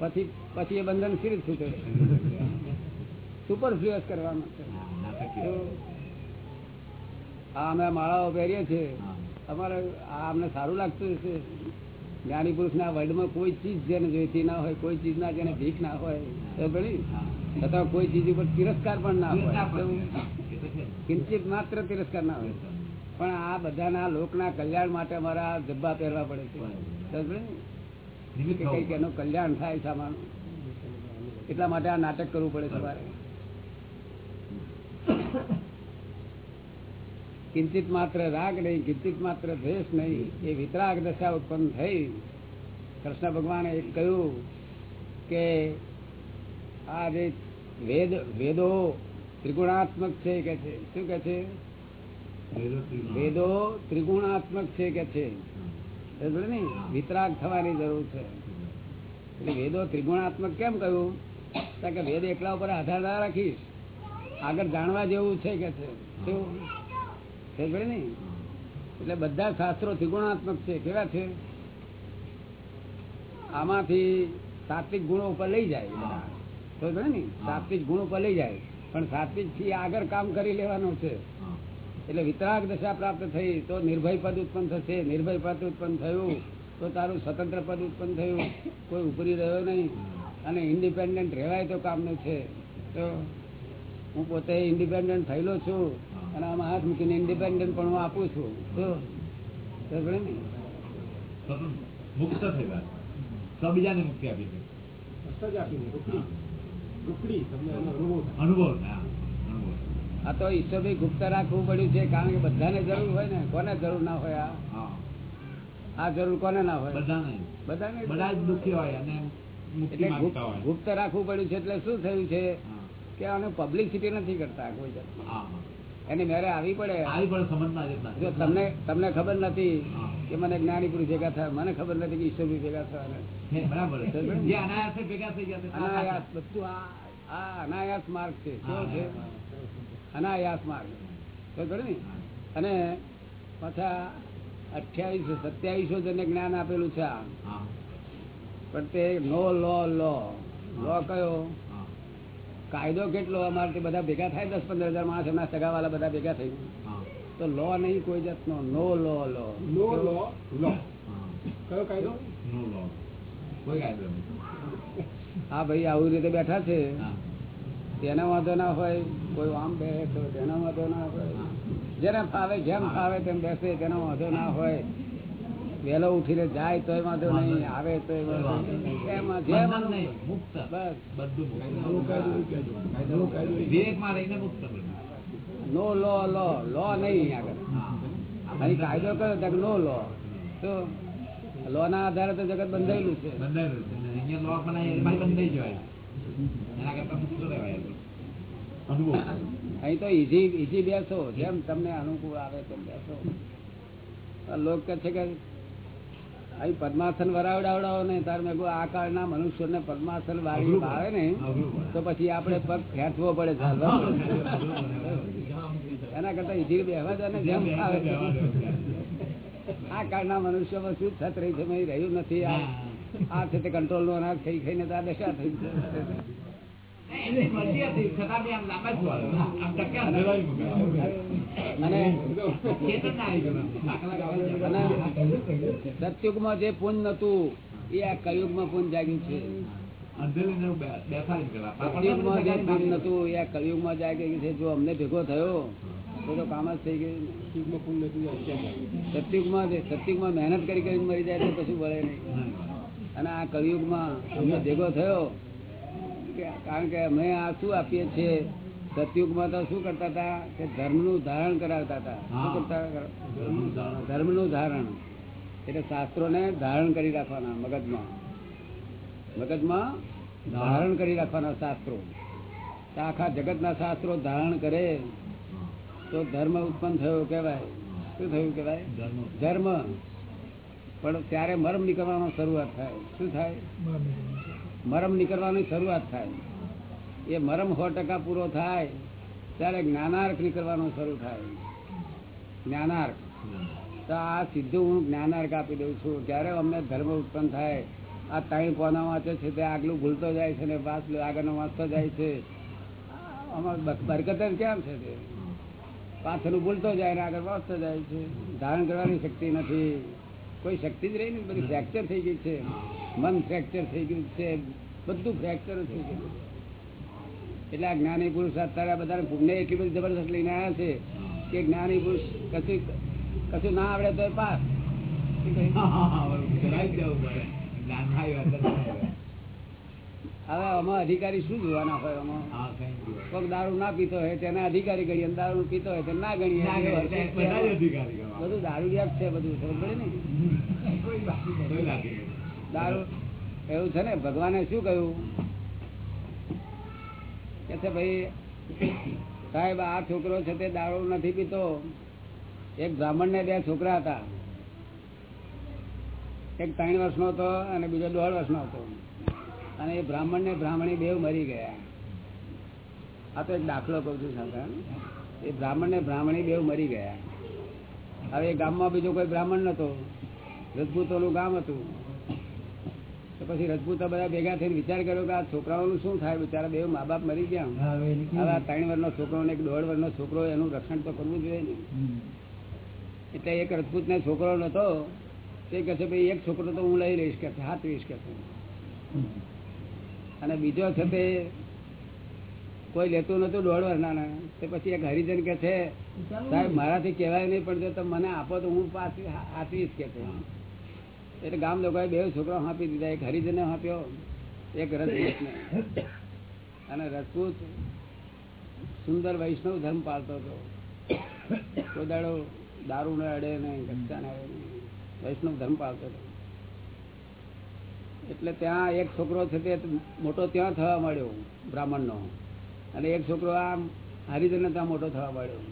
પછી પછી એ બંધન સિરીજ છૂટે? સુપર ફ્લુઅસ કરવાનું છે આ અમે માળાઓ પહેરીએ છીએ. અમારે આ અમને સારું લાગતું હશે. જ્ઞાની પુરુષ ના વર્લ્ડમાં કોઈ ચીજ જેને જોઈતી ના હોય કોઈ ચીજ ના જેને ભીખ ના હોય તો ભણી. છતાં કોઈ ચીજ ઉપર તિરસ્કાર પણ ના હોય. કિંચિત માત્ર તિરસ્કાર ના હોય. પણ આ બધાના લોકના કલ્યાણ માટે અમારા જબ્બા પહેરવા પડે છે. કંઈક એનું કલ્યાણ થાય સામાન. એટલા માટે આ નાટક કરવું પડે તમારે કિંચિત માત્ર રાગ નહીં કિંચિત માત્ર દ્વેષ નહીં એ વિતરાગ દશા ઉત્પન્ન થઈ. કૃષ્ણ ભગવાને કહ્યું કે આ જે વેદ વેદો ત્રિગુણાત્મક છે કે છે? શું કે છે? વેદો ત્રિગુણાત્મક. છે કે છે? ને? વિતરાગ થવાની જરૂર છે. એટલે વેદો ત્રિગુણાત્મક કેમ કહ્યું? કે વેદ એકલા ઉપર આધાર ના રાખીશ. આગળ જાણવા જેવું છે કે છે? શું? ને? એટલે બધા શાસ્ત્રો ત્રિગુણાત્મક છે. કેવા છે? આમાંથી સાત્વિક ગુણો ઉપર લઈ જાય ને? સાત્વિક ગુણ ઉપર લઈ જાય. પણ સાત્વિકથી આગળ કામ કરી લેવાનું છે. એટલે વિતરાગ દશા પ્રાપ્ત થઈ તો નિર્ભય પદ ઉત્પન્ન થશે. નિર્ભય પદ ઉત્પન્ન થયું તો તારું સ્વતંત્ર પદ ઉત્પન્ન થયું. કોઈ ઉપરી રહ્યો નહીં. અને ઇન્ડિપેન્ડન્ટ રહેવાય તો કામનું છે. તો હું પોતે ઇન્ડિપેન્ડન્ટ થયેલો છું અને આમાં હાથ મૂકીને ઇન્ડિપેન્ડન્ટ પણ હું આપું છું. તો. મુક્ત થયેલા બીજાને મુક્તિ આપી છે. અનુભવ થાય. અનુભવ હા અનુભવ આ તો ઈશ્વરભાઈ ગુપ્ત રાખવું પડ્યું છે કારણ કે બધાને જરૂર હોય ને કોને જરૂર ના હોય આ? આ જરૂર કોને ના હોય? બધાને. બધાને બધા જ દુઃખી હોય અને એટલે ગુપ્ત રાખવું પડ્યું છે એટલે શું થયું છે? કે આને પબ્લિસિટી નથી કરતા કોઈ જાતની. એની મેરે આવી પડે. આવી જો તમને તમને ખબર નથી કે મને જ્ઞાની પુરુષ ભેગા થયા. મને ખબર નથી કે ઈશ્વર ભેગા થયા અનાયાસે બધું આ અનાયાસ માર્ગ છે. કેવો છે? અનાયાસ માર્ગ. ને અને પાછા અઠ્યાવીસો સત્યાવીસો જણને જ્ઞાન આપેલું છે પણ તે નો લો લો. લો કયો? કાયદો કેટલો અમારે બધા ભેગા થાય દસ પંદર હજાર માણસ એમના સગાવાલા બધા ભેગા થઈ હા. તો લો નહીં કોઈ જાતનો નો લો લો. નો લો લો. કયો કાયદો? નો લો. કોઈ કાયદો હા ભાઈ આવી રીતે બેઠા છે. તેનો વાંધો ના હોય કોઈ આમ બેસે તો તેનો વાંધો ના હોય. જેને ફાવે જેમ ફાવે તેમ બેસે તેનો વાંધો ના હોય. વહેલો ઉઠીને જાય તો આવે એમાં નહીં, મુક્ત. બસ. નો લો લો લો નહીં આગળ. અહીં કાયદો કયો તો નો લો. તો લો ના આધારે તો જગત બંધાયેલું છે. અહીં તો ઈઝી ઈઝી બેસો. જેમ તમને અનુકૂળ આવે તેમ બેસો. લોક કે છે કે અહીં પદ્માસન વરાવડાવડાવો ને તાર મેં આ કાળના મનુષ્યને પદ્માસન વાળી આવે ને તો પછી આપણે પગ ખેંચવો પડે ચાલવા એના કરતા ઈજી બેહવા ને જેમ આવે. આ કાળના મનુષ્યમાં શું થત રહી છે મેં રહ્યું નથી. આ આ છે તે કંટ્રોલ નો અનાજ ખાઈ ખાઈને તો આ દશા થઈ લાંબા જ વાળો. આમ ટક્યા ધરાવી મૂકે. અને ચેતન ના આવી ગયું. દાખલા ગાવા અને સતયુગમાં જે પુણ્ય નતું એ આ જાગ્યું છે એ આ કળિયુગમાં જાગ્યું છે જો અમને ભેગો થયો તો તો કામ જ થઈ ગયું સતયુગમાં સતયુગમાં મહેનત કરી કરીને મરી જાય તો કશું વળે નહીં અને આ કળિયુગમાં અમને ભેગો થયો કારણ કે અમે આ શું આપીએ છીએ? સતયુગમાં તો શું કરતા હતા? કે ધર્મનું ધારણ કરાવતા હતા. શું કરતા? ધર્મનું ધારણ એટલે શાસ્ત્રોને ધારણ કરી રાખવાના મગજમાં. મગજમાં ધારણ કરી રાખવાના શાસ્ત્રો. આખા જગતના શાસ્ત્રો ધારણ કરે તો ધર્મ ઉત્પન્ન થયો કહેવાય. શું થયું કહેવાય? ધર્મ. ધર્મ. પણ ત્યારે મર્મ નીકળવાનો શરૂઆત થાય. શું થાય? મરમ નીકળવાની શરૂઆત થાય. એ મરમ સો ટકા પૂરો થાય, ત્યારે જ્ઞાનાર્ક નીકળવાનું શરૂ થાય. જ્ઞાનાર્ક. તો આ સીધું હું જ્ઞાનાર્ક આપી દઉં છું. જ્યારે અમને ધર્મ ઉત્પન્ન થાય, આ ત્રણ કોના વાંચે છે તે આગલું ભૂલતો જાય છે ને પાછલું આગળનો વાંચતો જાય છે. આમાં બ- બરકત કેમ છે તે? પાછળનું ભૂલતો જાય ને આગળ વાંચતો જાય છે. ધારણ કરવાની શક્તિ નથી. કોઈ શક્તિ જ રહી ને બધી ફ્રેક્ચર થઈ ગઈ છે. મન ફ્રેક્ચર થઈ ગયું છે બધું ફ્રેક્ચર થઈ ગયું એટલે આ જ્ઞાની પુરુષ અત્યારે બધા પુણ્ય એટલી બધી જબરદસ્ત લઈને આવ્યા છે કે જ્ઞાની પુરુષ કશું કશું ના આવડે તો પાસ શું કહ્યું? કરાવી જ દેવું પડે જ્ઞાન આવ્યું એટલે બરાબર. હવે આમાં અધિકારી શું જોવાના હોય આમાં? કોઈક દારૂ ના પીતો હોય તેને અધિકારી ગણીએ દારૂ પીતો હોય તેને ના ગણીએ. બધા દારૂ છે. બધું ખબર પડે ને? કોઈ દારૂ એવું છે ને? ભગવાને શું કહ્યું? કે છે ભાઈ સાહેબ આ છોકરો છે તે દારૂ નથી પીતો. એક બ્રાહ્મણ ને બે છોકરા હતા. એક ત્રણ વર્ષનો હતો અને બીજો દોઢ વર્ષનો હતો. અને એ બ્રાહ્મણ ને બ્રાહ્મણી બેવ મરી ગયા. આ તો એક દાખલો કઉ છું સાંભળ એ બ્રાહ્મણ ને બ્રાહ્મણી બેવ મરી ગયા. હવે ગામમાં બીજો કોઈ બ્રાહ્મણ નતો. રજપૂતોનું ગામ હતું. તો પછી રજપૂતો બધા ભેગા થઈને વિચાર કર્યો કે આ છોકરાઓનું શું થાય? બિચારા બે મા બાપ મરી ગયા. હવે આ ત્રણ વર્ષનો છોકરો ને એક દોઢ વર્ષનો છોકરો એનું રક્ષણ તો કરવું જોઈએ ને. એટલે એક રજપૂત ને છોકરો નતો તે કહે છે ભાઈ એક છોકરો તો હું લઈ લઈશ કે છે હાથવીશ કે છે. અને બીજો છે તે કોઈ લેતું નતું દોઢ વર્ષના તે પછી એક હરિજન કે છે, સાહેબ, મારાથી કહેવાય નહીં, પણ જો તમે મને આપો તો હું પાછી આપીશ કે છે. એટલે ગામ લોકોએ બે છોકરા આપી દીધા. એક હરિજને આપ્યો એક રજપૂતને. અને રજપૂત સુંદર વૈષ્ણવ ધર્મ પાળતો હતો. કોઈ દારૂ ને અડે નહીં, ગચ્છા ને અડે વૈષ્ણવ ધર્મ પાળતો હતો. એટલે ત્યાં એક છોકરો છે તે મોટો ત્યાં થવા મળ્યો બ્રાહ્મણનો. અને એક છોકરો આમ હરિજનને ત્યાં મોટો થવા મળ્યો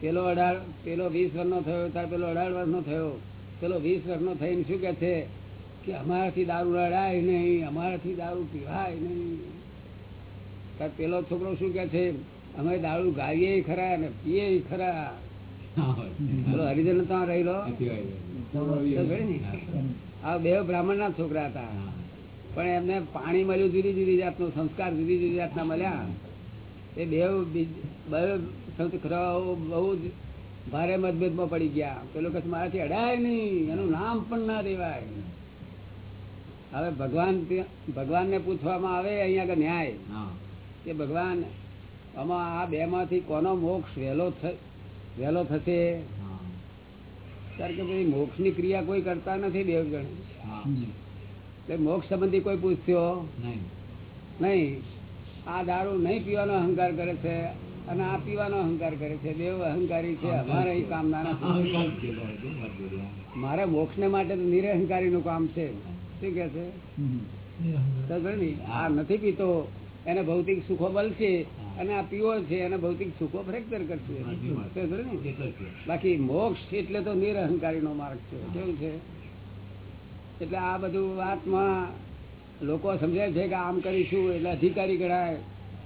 પેલો અઢાર પેલો વીસ વર્ષનો થયો ત્યારે પેલો અઢાર વર્ષનો થયો. પેલો વીસ વર્ષનો થઈને શું કે છે કે અમારાથી દારૂ રડાય નહીં અમારાથી દારૂ પીવાય નહીં. ત્યારે પેલો છોકરો શું કે છે અમે દારૂ ગાઈએ ખરા અને પીએ ખરા. હરિજન ત્યાં રહેલો. ખરી ને? આ બે બ્રાહ્મણ ના છોકરા હતા. પણ એમને પાણી મળ્યું જુદી જુદી જાતનું સંસ્કાર જુદી જુદી જાતના મળ્યા. એ બે બહુ જ ભારે મતભેદમાં પડી ગયા. પેલો કહે મારાથી અડાય નહીં એનું નામ પણ ના દેવાય. હવે ભગવાન ભગવાનને પૂછવામાં આવે અહીંયા આગળ ન્યાય. કે ભગવાન આમાં આ બે માંથી કોનો મોક્ષ વહેલો વહેલો થશે. કારણ કે ભાઈ મોક્ષની ક્રિયા કોઈ કરતા નથી બે જણ એટલે મોક્ષ સંબંધી કોઈ પૂછ્યો? નહીં. આ દારૂ નહીં પીવાનો અહંકાર કરે છે અને આ પીવાનો અહંકાર કરે છે. દેવ અહંકારી છે. અમારે અહીં કામ ના નથી. મારે મોક્ષ ને માટે નિરહંકારી નું કામ છે. શું કે છે? ને? આ નથી પીતો. એને ભૌતિક સુખો મળશે અને આ પીવો છે અને ભૌતિક સુખો ફ્રેક્ચર કરશે. બાકી મોક્ષ એટલે તો નિરહંકારી નો માર્ગ છે. કેવું છે? એટલે આ બધું વાતમાં લોકો સમજે છે કે આમ કરીશું એટલે અધિકારી ગણાય.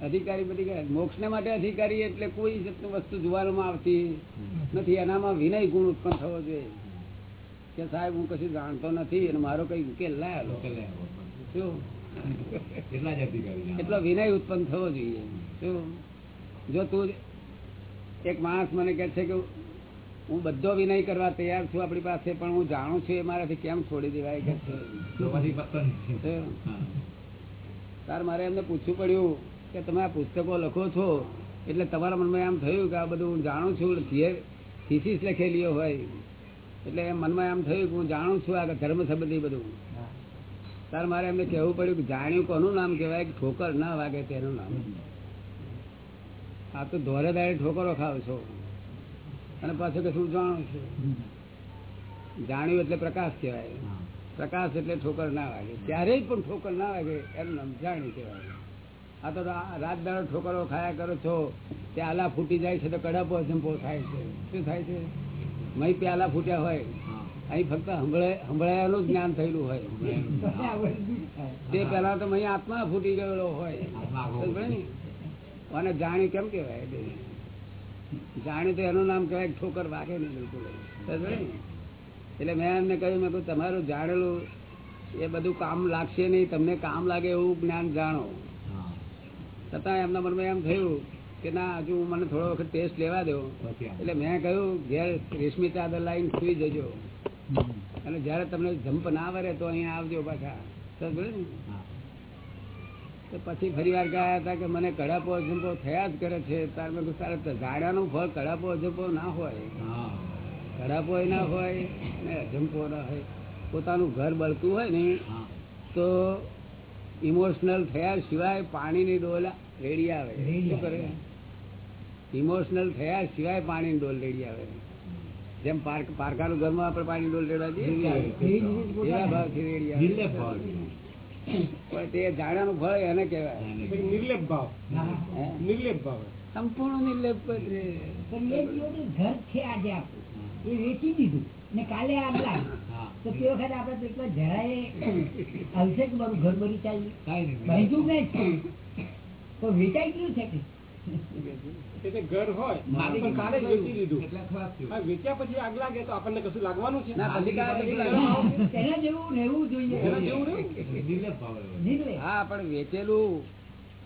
અધિકારી બધી ગણાય. મોક્ષને માટે અધિકારી એટલે કોઈ જાતનું વસ્તુ જોવામાં આવતી નથી. એનામાં વિનય ગુણ ઉત્પન્ન થવો જોઈએ. કે સાહેબ હું કશું જાણતો નથી અને મારો કઈ ઉકેલ આલો શું? એટલા વિનય ઉત્પન્ન થવો જોઈએ. જો તું એક માણસ મને કહે છે કે હું બધો વિનય કરવા તૈયાર છું આપણી પાસે પણ હું જાણું છું એ મારાથી કેમ છોડી દેવાય કે છે. તાર મારે એમને પૂછવું પડ્યું કે તમે આ પુસ્તકો લખો છો? એટલે તમારા મનમાં એમ થયું કે આ બધું હું જાણું છું થીસીસ લખેલી હોય. એટલે એમ મનમાં એમ થયું કે હું જાણું છું આ ધર્મ સંબંધી બધું. તાર મારે એમને કહેવું પડ્યું કે જાણ્યું કોનું નામ કહેવાય? કે ઠોકર ના વાગે તેનું નામ. આ તો ધોરે દાડે ઠોકરો ખાવ છો. અને પાછું કે શું જાણું છે. જાણ્યું એટલે પ્રકાશ કહેવાય. પ્રકાશ એટલે ઠોકર ના વાગે. ક્યારેય પણ ઠોકર ના વાગે એનું નામ જાણી કહેવાય. આ તો રાત દાડો ઠોકરો ખાયા કરો છો તે આલા ફૂટી જાય છે તો કડાપો જંપો થાય છે. શું થાય છે? મય પ્યાલા ફૂટ્યા હોય. અહીં ફક્ત હંભળે હંભળાયાનું જ્ઞાન થયેલું હોય. તે પેલા તો અહીં આત્મા ફૂટી ગયેલો હોય આત્મા આખો સમજ્યો ને? અને જાણી કેમ કેવાય જાણી તો એનું નામ કહેવાય ઠોકર વાગે નહીં બિલકુલ? એટલે મેં એમને કહ્યું મેં તમારું જાણેલું એ બધું કામ લાગશે નહીં. તમને કામ લાગે એવું જ્ઞાન જાણો. છતાં એમના મનમાં એમ થયું કે ના હજુ મને થોડો વખત ટેસ્ટ લેવા દો. એટલે મેં કહ્યું ઘેર રેશમી ચાદર લાવીને સુઈ જજો. અને જયારે તમને જમ્પ ના વરે તો અહીંયા આવજો પાછા. સમજ ને? તો પછી ફરી વાર ગયા હતા કે મને કડાપો અજંપો થયા જ કરે છે. તાર મેં તારે ઝાડાનું ફળ કડાપો અજંપો ના હોય. કડાપો ના હોય ને અજંપો ના હોય. પોતાનું ઘર બળતું હોય ને તો ઇમોશનલ થયા સિવાય પાણીની ડોલ રેડી આવે. શું કરે? ઇમોશનલ થયા સિવાય પાણીની ડોલ રેડી આવે. જેમ પાર્ક પારકાનું ઘરમાં આપણે પાણી ડોલ રેડવા દઈએ એવા ભાવથી રેડી આવે. પણ તે ઝાડાનું ફળ એને કહેવાય. નિર્લેપ ભાવ. નિર્લેપ ભાવ. સંપૂર્ણ નિર્લેપ ઘર છે આજે આપણું એ વેચી દીધું. ને કાલે આગલા હા. તો તે વખતે આપડે પેટમાં જરાય આવશે કે મારું ઘર બની ચાલ્યું? ભાઈ નહીં. વેચાઈ ગયું છે કે? ઘર હોય. હા, વેચ્યા પછી આગ લાગે તો આપણને કશું લાગવાનું છે? પણ વેચેલું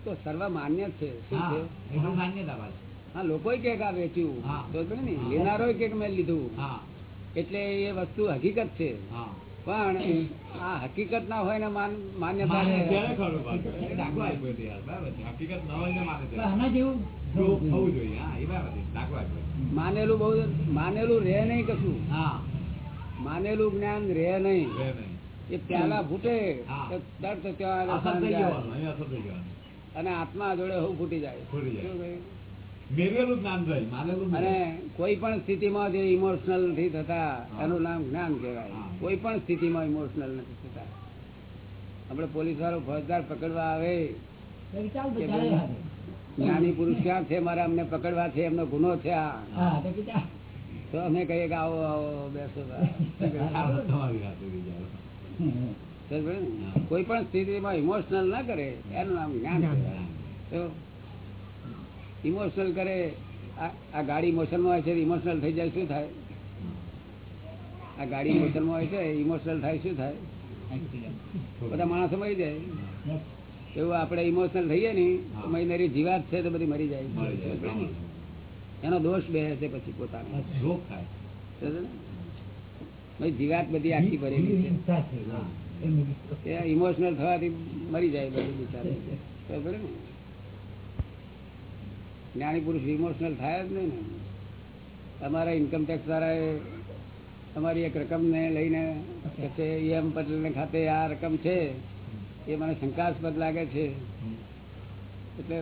તો સર્વમાન્ય જ છે. શું હા. છે? લોકો કે આ વેચ્યું. તો ને લેનારો કે મેં લીધું. એટલે એ વસ્તુ હકીકત છે. હા. પણ આ હકીકત ના હોય ને માન્યતા. માનેલું બહુ માનેલું રહે નહીં કશું. હા. માનેલું જ્ઞાન રહે નહીં. એ પેલા ફૂટે તરત ત્યાં. અને આત્મા જોડે હું ફૂટી જાય. અને કોઈ પણ સ્થિતિમાં જે ઇમોશનલ નથી થતા એનું નામ જ્ઞાન કહેવાય. કોઈ પણ સ્થિતિમાં ઇમોશનલ નથી થતા. આપણે પોલીસ વાળો ફોજદાર પકડવા આવે. જ્ઞાની પુરુષ ક્યાં છે? મારે અમને પકડવા છે એમનો ગુનો છે આ. તો અમે કહીએ કે આવો આવો બેસો? કોઈ પણ સ્થિતિમાં ઇમોશનલ ના કરે એનું નામ જ્ઞાન. કહેવાય. તો ઇમોશનલ કરે આ ગાડી ઇમોશનમાં હોય છે ઇમોશનલ થઈ જાય શું થાય આ ગાડી મોશનમાં હોય છે ઇમોશનલ થાય શું થાય બધા માણસો મરી જાય એવું આપણે ઇમોશનલ થઈએ ને મહિનારી જીવાત છે તો બધી મરી જાય એનો દોષ બે છે પછી પોતાનો જીવાત બધી આખી ભરેલી છે. ઇમોશનલ થવાથી મરી જાય બધું બિચારે ખબર ને જ્ઞાની પુરુષ ઇમોશનલ થાય જ નહીં ને. તમારા ઇન્કમટેક્સ વાળાએ તમારી એક રકમને લઈને કે છે એમ પટેલ ખાતે આ રકમ છે એ મને શંકાસ્પદ લાગે છે. એટલે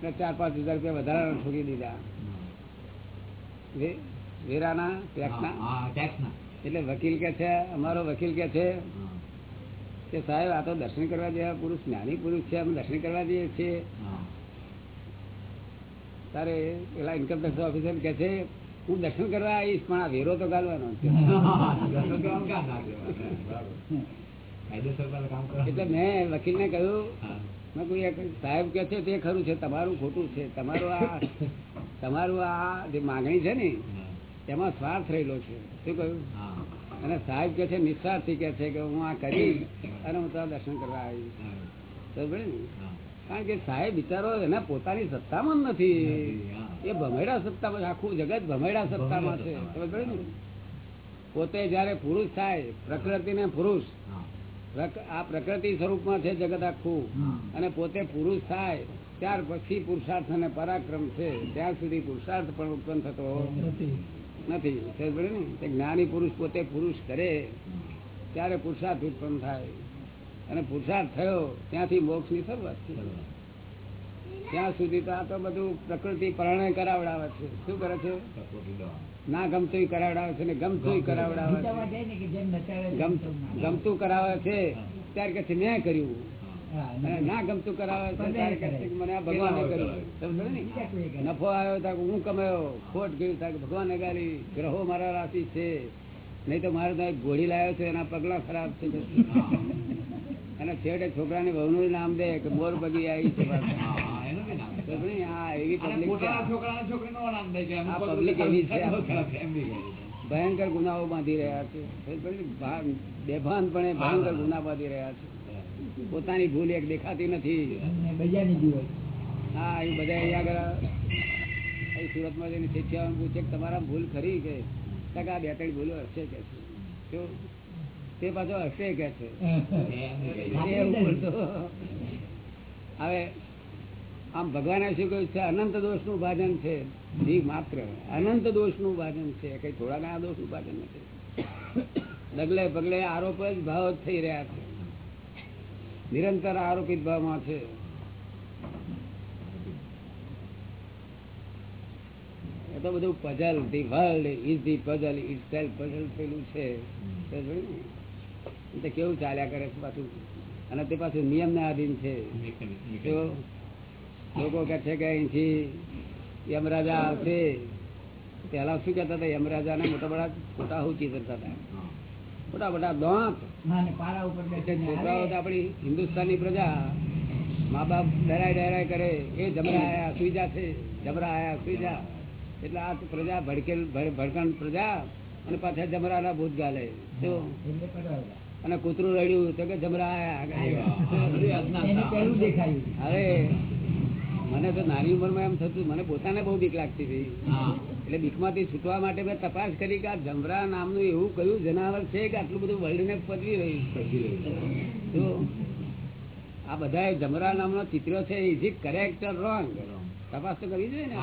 મેં ચાર પાંચ હજાર રૂપિયા વધારાના છોડી દીધા. વેરાના ટેક્સના. એટલે વકીલ કે છે અમારો વકીલ કે છે કે સાહેબ આ તો દર્શન કરવા જેવા પુરુષ જ્ઞાની પુરુષ છે અમે દર્શન કરવા જઈએ છીએ. તારે પેલા ઇન્કમ ટેક્સ ઓફિસર કે છે હું દર્શન કરવા આવીશ પણ આ વેરો તો ગાલવાનો ના. એટલે મેં વકીલને કહ્યું મેં કોઈ સાહેબ કે છે તે ખરું છે તમારું ખોટું છે. તમારું આ તમારું આ જે માગણી છે ને તેમાં સ્વાર્થ રહેલો છે. શું કહ્યું? અને સાહેબ કે છે નિસ્વાર્થી કે છે કે હું આ કરીશ અને હું તારા દર્શન કરવા આવીશ. તો ને. કારણ કે સાહેબ બિચારો એના પોતાની સત્તામાં નથી. એ ભમેડા સત્તામાં આખું જગત ભમેડા સત્તામાં છે. ખબર ને? પોતે જયારે પુરુષ થાય પ્રકૃતિને પુરુષ. આ પ્રકૃતિ સ્વરૂપમાં છે જગત આખું. અને પોતે પુરુષ થાય ત્યાર પછી પુરુષાર્થ અને પરાક્રમ છે. ત્યાં સુધી પુરુષાર્થ પણ ઉત્પન્ન થતો નથી. નથી. ને? જ્ઞાની પુરુષ પોતે પુરુષ કરે ત્યારે પુરુષાર્થ ઉત્પન્ન થાય. અને પુરુષાર્થ થયો ત્યાંથી મોક્ષની શરૂઆત છે ત્યાં સુધી તો આ તો બધું પ્રકૃતિ પરણે કરાવડાવે છે શું કરે છે ના ગમતું કરાવડાવે છે ને ગમતું કરાવડાવે છે ને ના. ગમતું કરાવે છે ત્યારે કે છે મેં કર્યું. ના ગમતું કરાવે છે ત્યારે મેં કહે છે કે મને આ ભગવાને કર્યું ને. નફો આવ્યો તા હું કમાયો ખોટ ગયું થાય ભગવાને ગાલી ગ્રહો મારા રાશિ છે નહીં તો મારે ત્યાં એક ઘોડી લાવ્યો છે એના પગલા ખરાબ છે. અને છેવટે છોકરાની વહુનું નામ દે કે મોર બગી આવી છે. ભયંકર ગુનાઓ બાંધી રહ્યા છે. બેભાનપણે ભયંકર ગુના બાંધી રહ્યા છે. પોતાની ભૂલ એક દેખાતી નથી. હા એ બધા અહીંયા આગળ અહીં સુરતમાં જઈને શિક્ષાવાળાને પૂછે તમારા ભૂલ ખરી કે ટકા બે ત્રણ ભૂલો હશે કે શું? તે પાછો હશે કે છે? હવે આમ ભગવાને શું કહ્યું છે? અનંત દોષનું ભાજન છે. જીવ માત્ર. અનંત દોષનું ભાજન છે. કઈ થોડા ના દોષનું ભાજન નથી. ડગલે પગલે આરોપ જ ભાવ જ થઈ રહ્યા છે. નિરંતર આરોપિત ભાવમાં છે. એ તો બધું puzzle the world is the puzzle itself puzzle થયેલું છે. તે કેવું ચાલ્યા કરે છે પાછું? અને તે પાછું નિયમને આધીન છે. તો લોકો કે છે કે અહીંથી યમરાજા આવશે. પેલા શું કહેતા હતા? યમરાજા ને મોટા મોટા ખોટા હું કરતા હતા મોટા મોટા દાંત. છોકરાઓ આપણી હિન્દુસ્તાનની પ્રજા. મા બાપ ડરાય ડરાય કરે. એ જમરા આયા સુઈ જા છે. જમરા આયા સુઈ જા એટલે આ પ્રજા ભડકેલ ભડ- ભડકણ પ્રજા અને પાછા જમરાના ભૂત ગાલે તો. અને કૂતરું રડ્યું તો કે દેખાયું. હવે મને તો નાની ઉંમરમાં એમ થતું મને પોતાને બહુ બીક લાગતી હતી. એટલે બીકમાંથી છૂટવા માટે મેં તપાસ કરી કે આ જમરા નામનું એવું કયું જનાવર છે કે આટલું બધું વર્લ્ડ ને પદવી રહ્યું તો આ બધા જમરા નામનો ચિત્ર છે. ઇઝ ઇટ કરેક્ટ રોંગ તપાસ તો કરવી જોઈએ ને.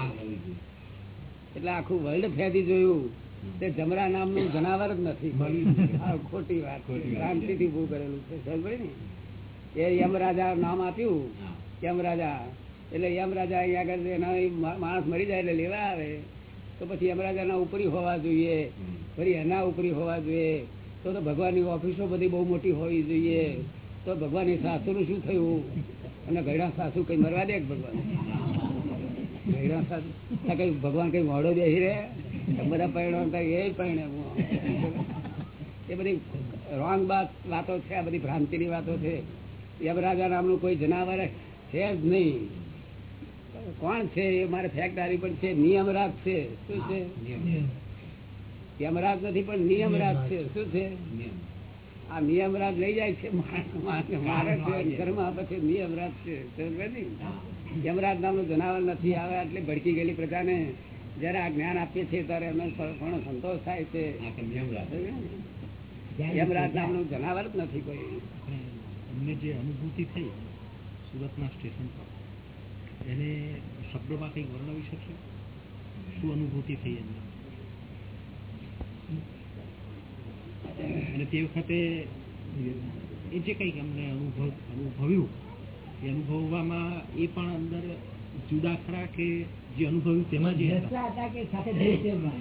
એટલે આખું વર્લ્ડ ફેદી જોયું. તે જમરા નામનું જનાવર જ નથી. ખોટી વાત ખોટી થી ઉભું કરેલું છે. સમજ ને? એ યમરાજા નામ આપ્યું. યમરાજા. એટલે યમરાજા અહીંયા આગળ એના માણસ મરી જાય એટલે લેવા આવે. તો પછી યમરાજાના ઉપરી હોવા જોઈએ. ફરી એના ઉપરી હોવા જોઈએ. તો તો ભગવાનની ઓફિસો બધી બહુ મોટી હોવી જોઈએ. તો ભગવાનની સાસુનું શું થયું? અને ગયડા સાસુ કઈ મરવા દે ભગવાન? ભગવાન કઈ મોડો બેસી રહે? બધા પરિણામ એ પરિણામ એ બધી રોંગ વાતો છે, આ બધી ભ્રાંતિની વાતો છે. યમરાજા નામનું કોઈ જનાવર છે જ નહીં. કોણ છે? એ મારે ફેક્ટરી પણ છે. નિયમરાજ છે. શું છે? યમરાગ નથી, પણ નિયમરાજ છે. શું છે? આ નિયમરાજ લઈ જાય છે. મારે છે. ઘરમાં પછી નિયમરાજ છે. ને? યમરાજ નામનું જનાવર નથી આવે એટલે ભડકી ગયેલી પ્રજાને જયારે આ જ્ઞાન આપીએ છીએ ત્યારે એમને ઘણો સંતોષ થાય છે. યમરાજ નામનું જનાવર જ નથી કોઈ. અમને જે અનુભૂતિ થઈ સુરતના સ્ટેશન પર એને શબ્દોમાં કંઈક વર્ણવી શકશો? શું અનુભૂતિ થઈ એમને? અને તે વખતે એ જે કંઈક અમને અનુભવ અનુભવ્યું એ અનુભવવામાં એ પણ અંદર જુદા ખરા કે જે અનુભવ્યું તેમાં જે હતા? દસલા હતા કે સાથે દૃશ્યમાં?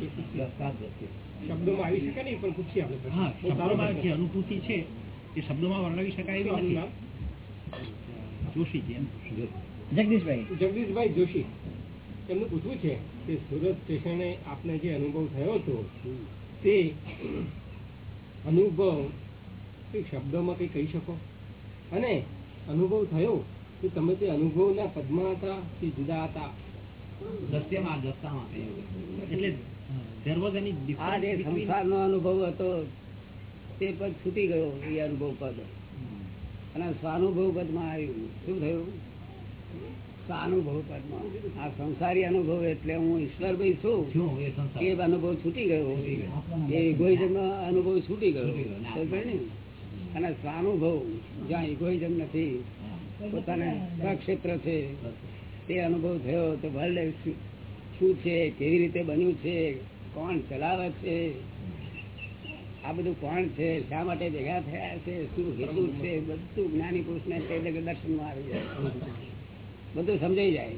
શબ્દોમાં આવી શકે નહીં પણ પૂછીએ આપણે હા શબ્દોમાં જે અનુભૂતિ છે એ શબ્દોમાં વર્ણવી શકાય એવી નથી. જોશીજી એમ. જગદીશભાઈ. જગદીશભાઈ જોશી એમનું પૂછવું છે કે સુરત સ્ટેશને આપને જે અનુભવ થયો હતો તે અનુભવ શબ્દોમાં કઈ કહી શકો? અને અનુભવ થયો કે તમે તે અનુભવના પદમાં હતા કે જુદા હતા? દસ્યામાં, દસ્તામાં એટલે there was any આ જે સંસારનો અનુભવ હતો તે પદ છૂટી ગયો એ અનુભવ પદ. અને સ્વાનુભવ પદમાં આવ્યું. શું થયું? સ્વાનુભવ પદમાં. આ સંસારી અનુભવ એટલે હું ઈશ્વર ભાઈ છું એ અનુભવ છૂટી ગયો. છૂટી ગયો. એ ઇગોઇઝમ અનુભવ છૂટી ગયો. છૂટી ગયો. ના. અને સ્વાનુભવ જ્યાં ઇગોઇઝમ નથી પોતાને સ્વક્ષેત્ર છે તે અનુભવ થયો તો વર્લ્ડ શું છે કેવી રીતે બન્યું છે કોણ ચલાવે છે આ બધું કોણ છે શા માટે ભેગા થયા છે શું હેતુ છે બધું જ્ઞાની પુરુષને તે દર્શનમાં આવી જાય. બધું સમજાઈ જાય.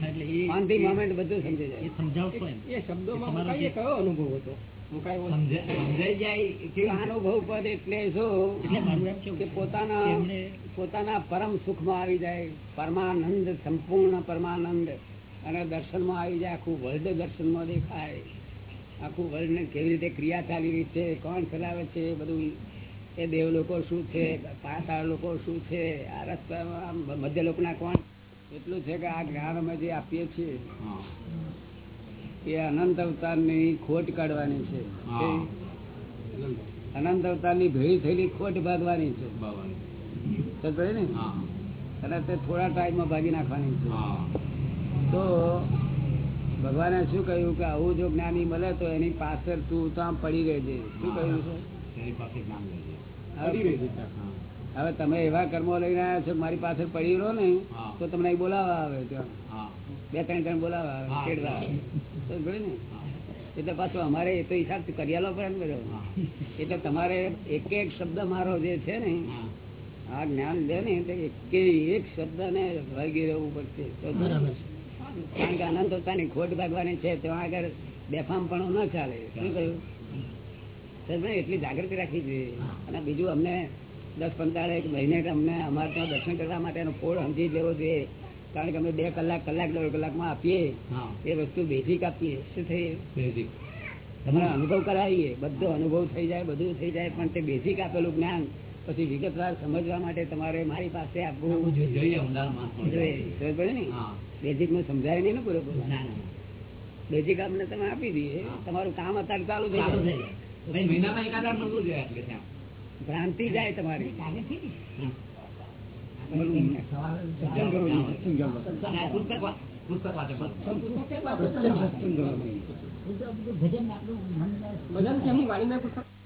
એટલે મોમેન્ટ બધું સમજાઈ જાય. એ શબ્દોમાં જે- કયો અનુભવ હતો? મુકાયો હતો? સમજે- સમજાઈ જાય કે અનુભવ પદ એટલે શું? એટલે મારું એમ છે કે પોતાના એમણે પોતાના પરમ આવી જાય. પરમાનંદ સંપૂર્ણ પરમાનંદ. અને દર્શનમાં આવી જાય. આખું વર્લ્ડ દર્શનમાં દેખાય. આખું વર્લ્ડ ને કેવી રીતે ક્રિયા ચાલી રહી છે કોણ ચલાવે છે બધું. એ દેવ લોકો શું છે પાતાળ લોકો શું છે આ રસ્તા મધ્ય લોકો ના કોણ? એટલું છે કે આ જ્ઞાન અમે જે આપીએ છીએ. એ અનંત અવતારની ખોટ કાઢવાની છે. અનંત અવતારની ભેળી થયેલી ખોટ ભાગવાની છે. ને? અને તે થોડા ટાઈમમાં ભાગી નાખવાની છે. તો ભગવાને શું કહ્યું કે આવું જો જ્ઞાની મળે તો એની પાછળ તું ત્યાં પડી રહેજે. શું કહ્યું છે? હવે તમે એવા કર્મો લઈને આવ્યા છો મારી પાછળ પડી રહો ને તો તમને બોલાવા આવે ત્યાં. બે ત્રણ ત્રણ બોલાવા આવે. એટલે પાછું અમારે એ તો હિસાબ કરિયાલો પર બધો એટલે તમારે એક એક શબ્દ મારો જે છે ને આ જ્ઞાન દે ને એક એક શબ્દ ને વળગી રહેવું પડશે. કારણ કે આનંદ પોતાની ખોટ ભાગવાની છે તો આગળ બેફામ પણ ન ચાલે. શું કહ્યું? એટલી જાગૃતિ રાખવી જોઈએ. અને બીજું અમને દસ પંદર એક મહિને અમને અમારે ત્યાં દર્શન કરવા માટેનો ફોડ સમજી લેવો જોઈએ. કારણ કે અમે બે કલાક કલાક દોઢ કલાકમાં આપીએ એ વસ્તુ બેઝિક આપીએ. શું થઈ? બેઝિક તમારે અનુભવ કરાવીએ. બધો અનુભવ થઈ જાય બધું થઈ જાય પણ તે બેઝિક આપેલું જ્ઞાન પછી વિગતવાર સમજવા માટે તમારે મારી પાસે આપવું જોઈએ. ને? બેઝિકમાં સમજાય નહીં ને પૂરેપૂરું. બેઝિક આપને તમે આપી દઈએ. તમારું કામ અત્યારે ચાલુ થઈ જાય. ભ્રાંતિ જાય તમારી. ભજન વાણીમાં પુસ્તક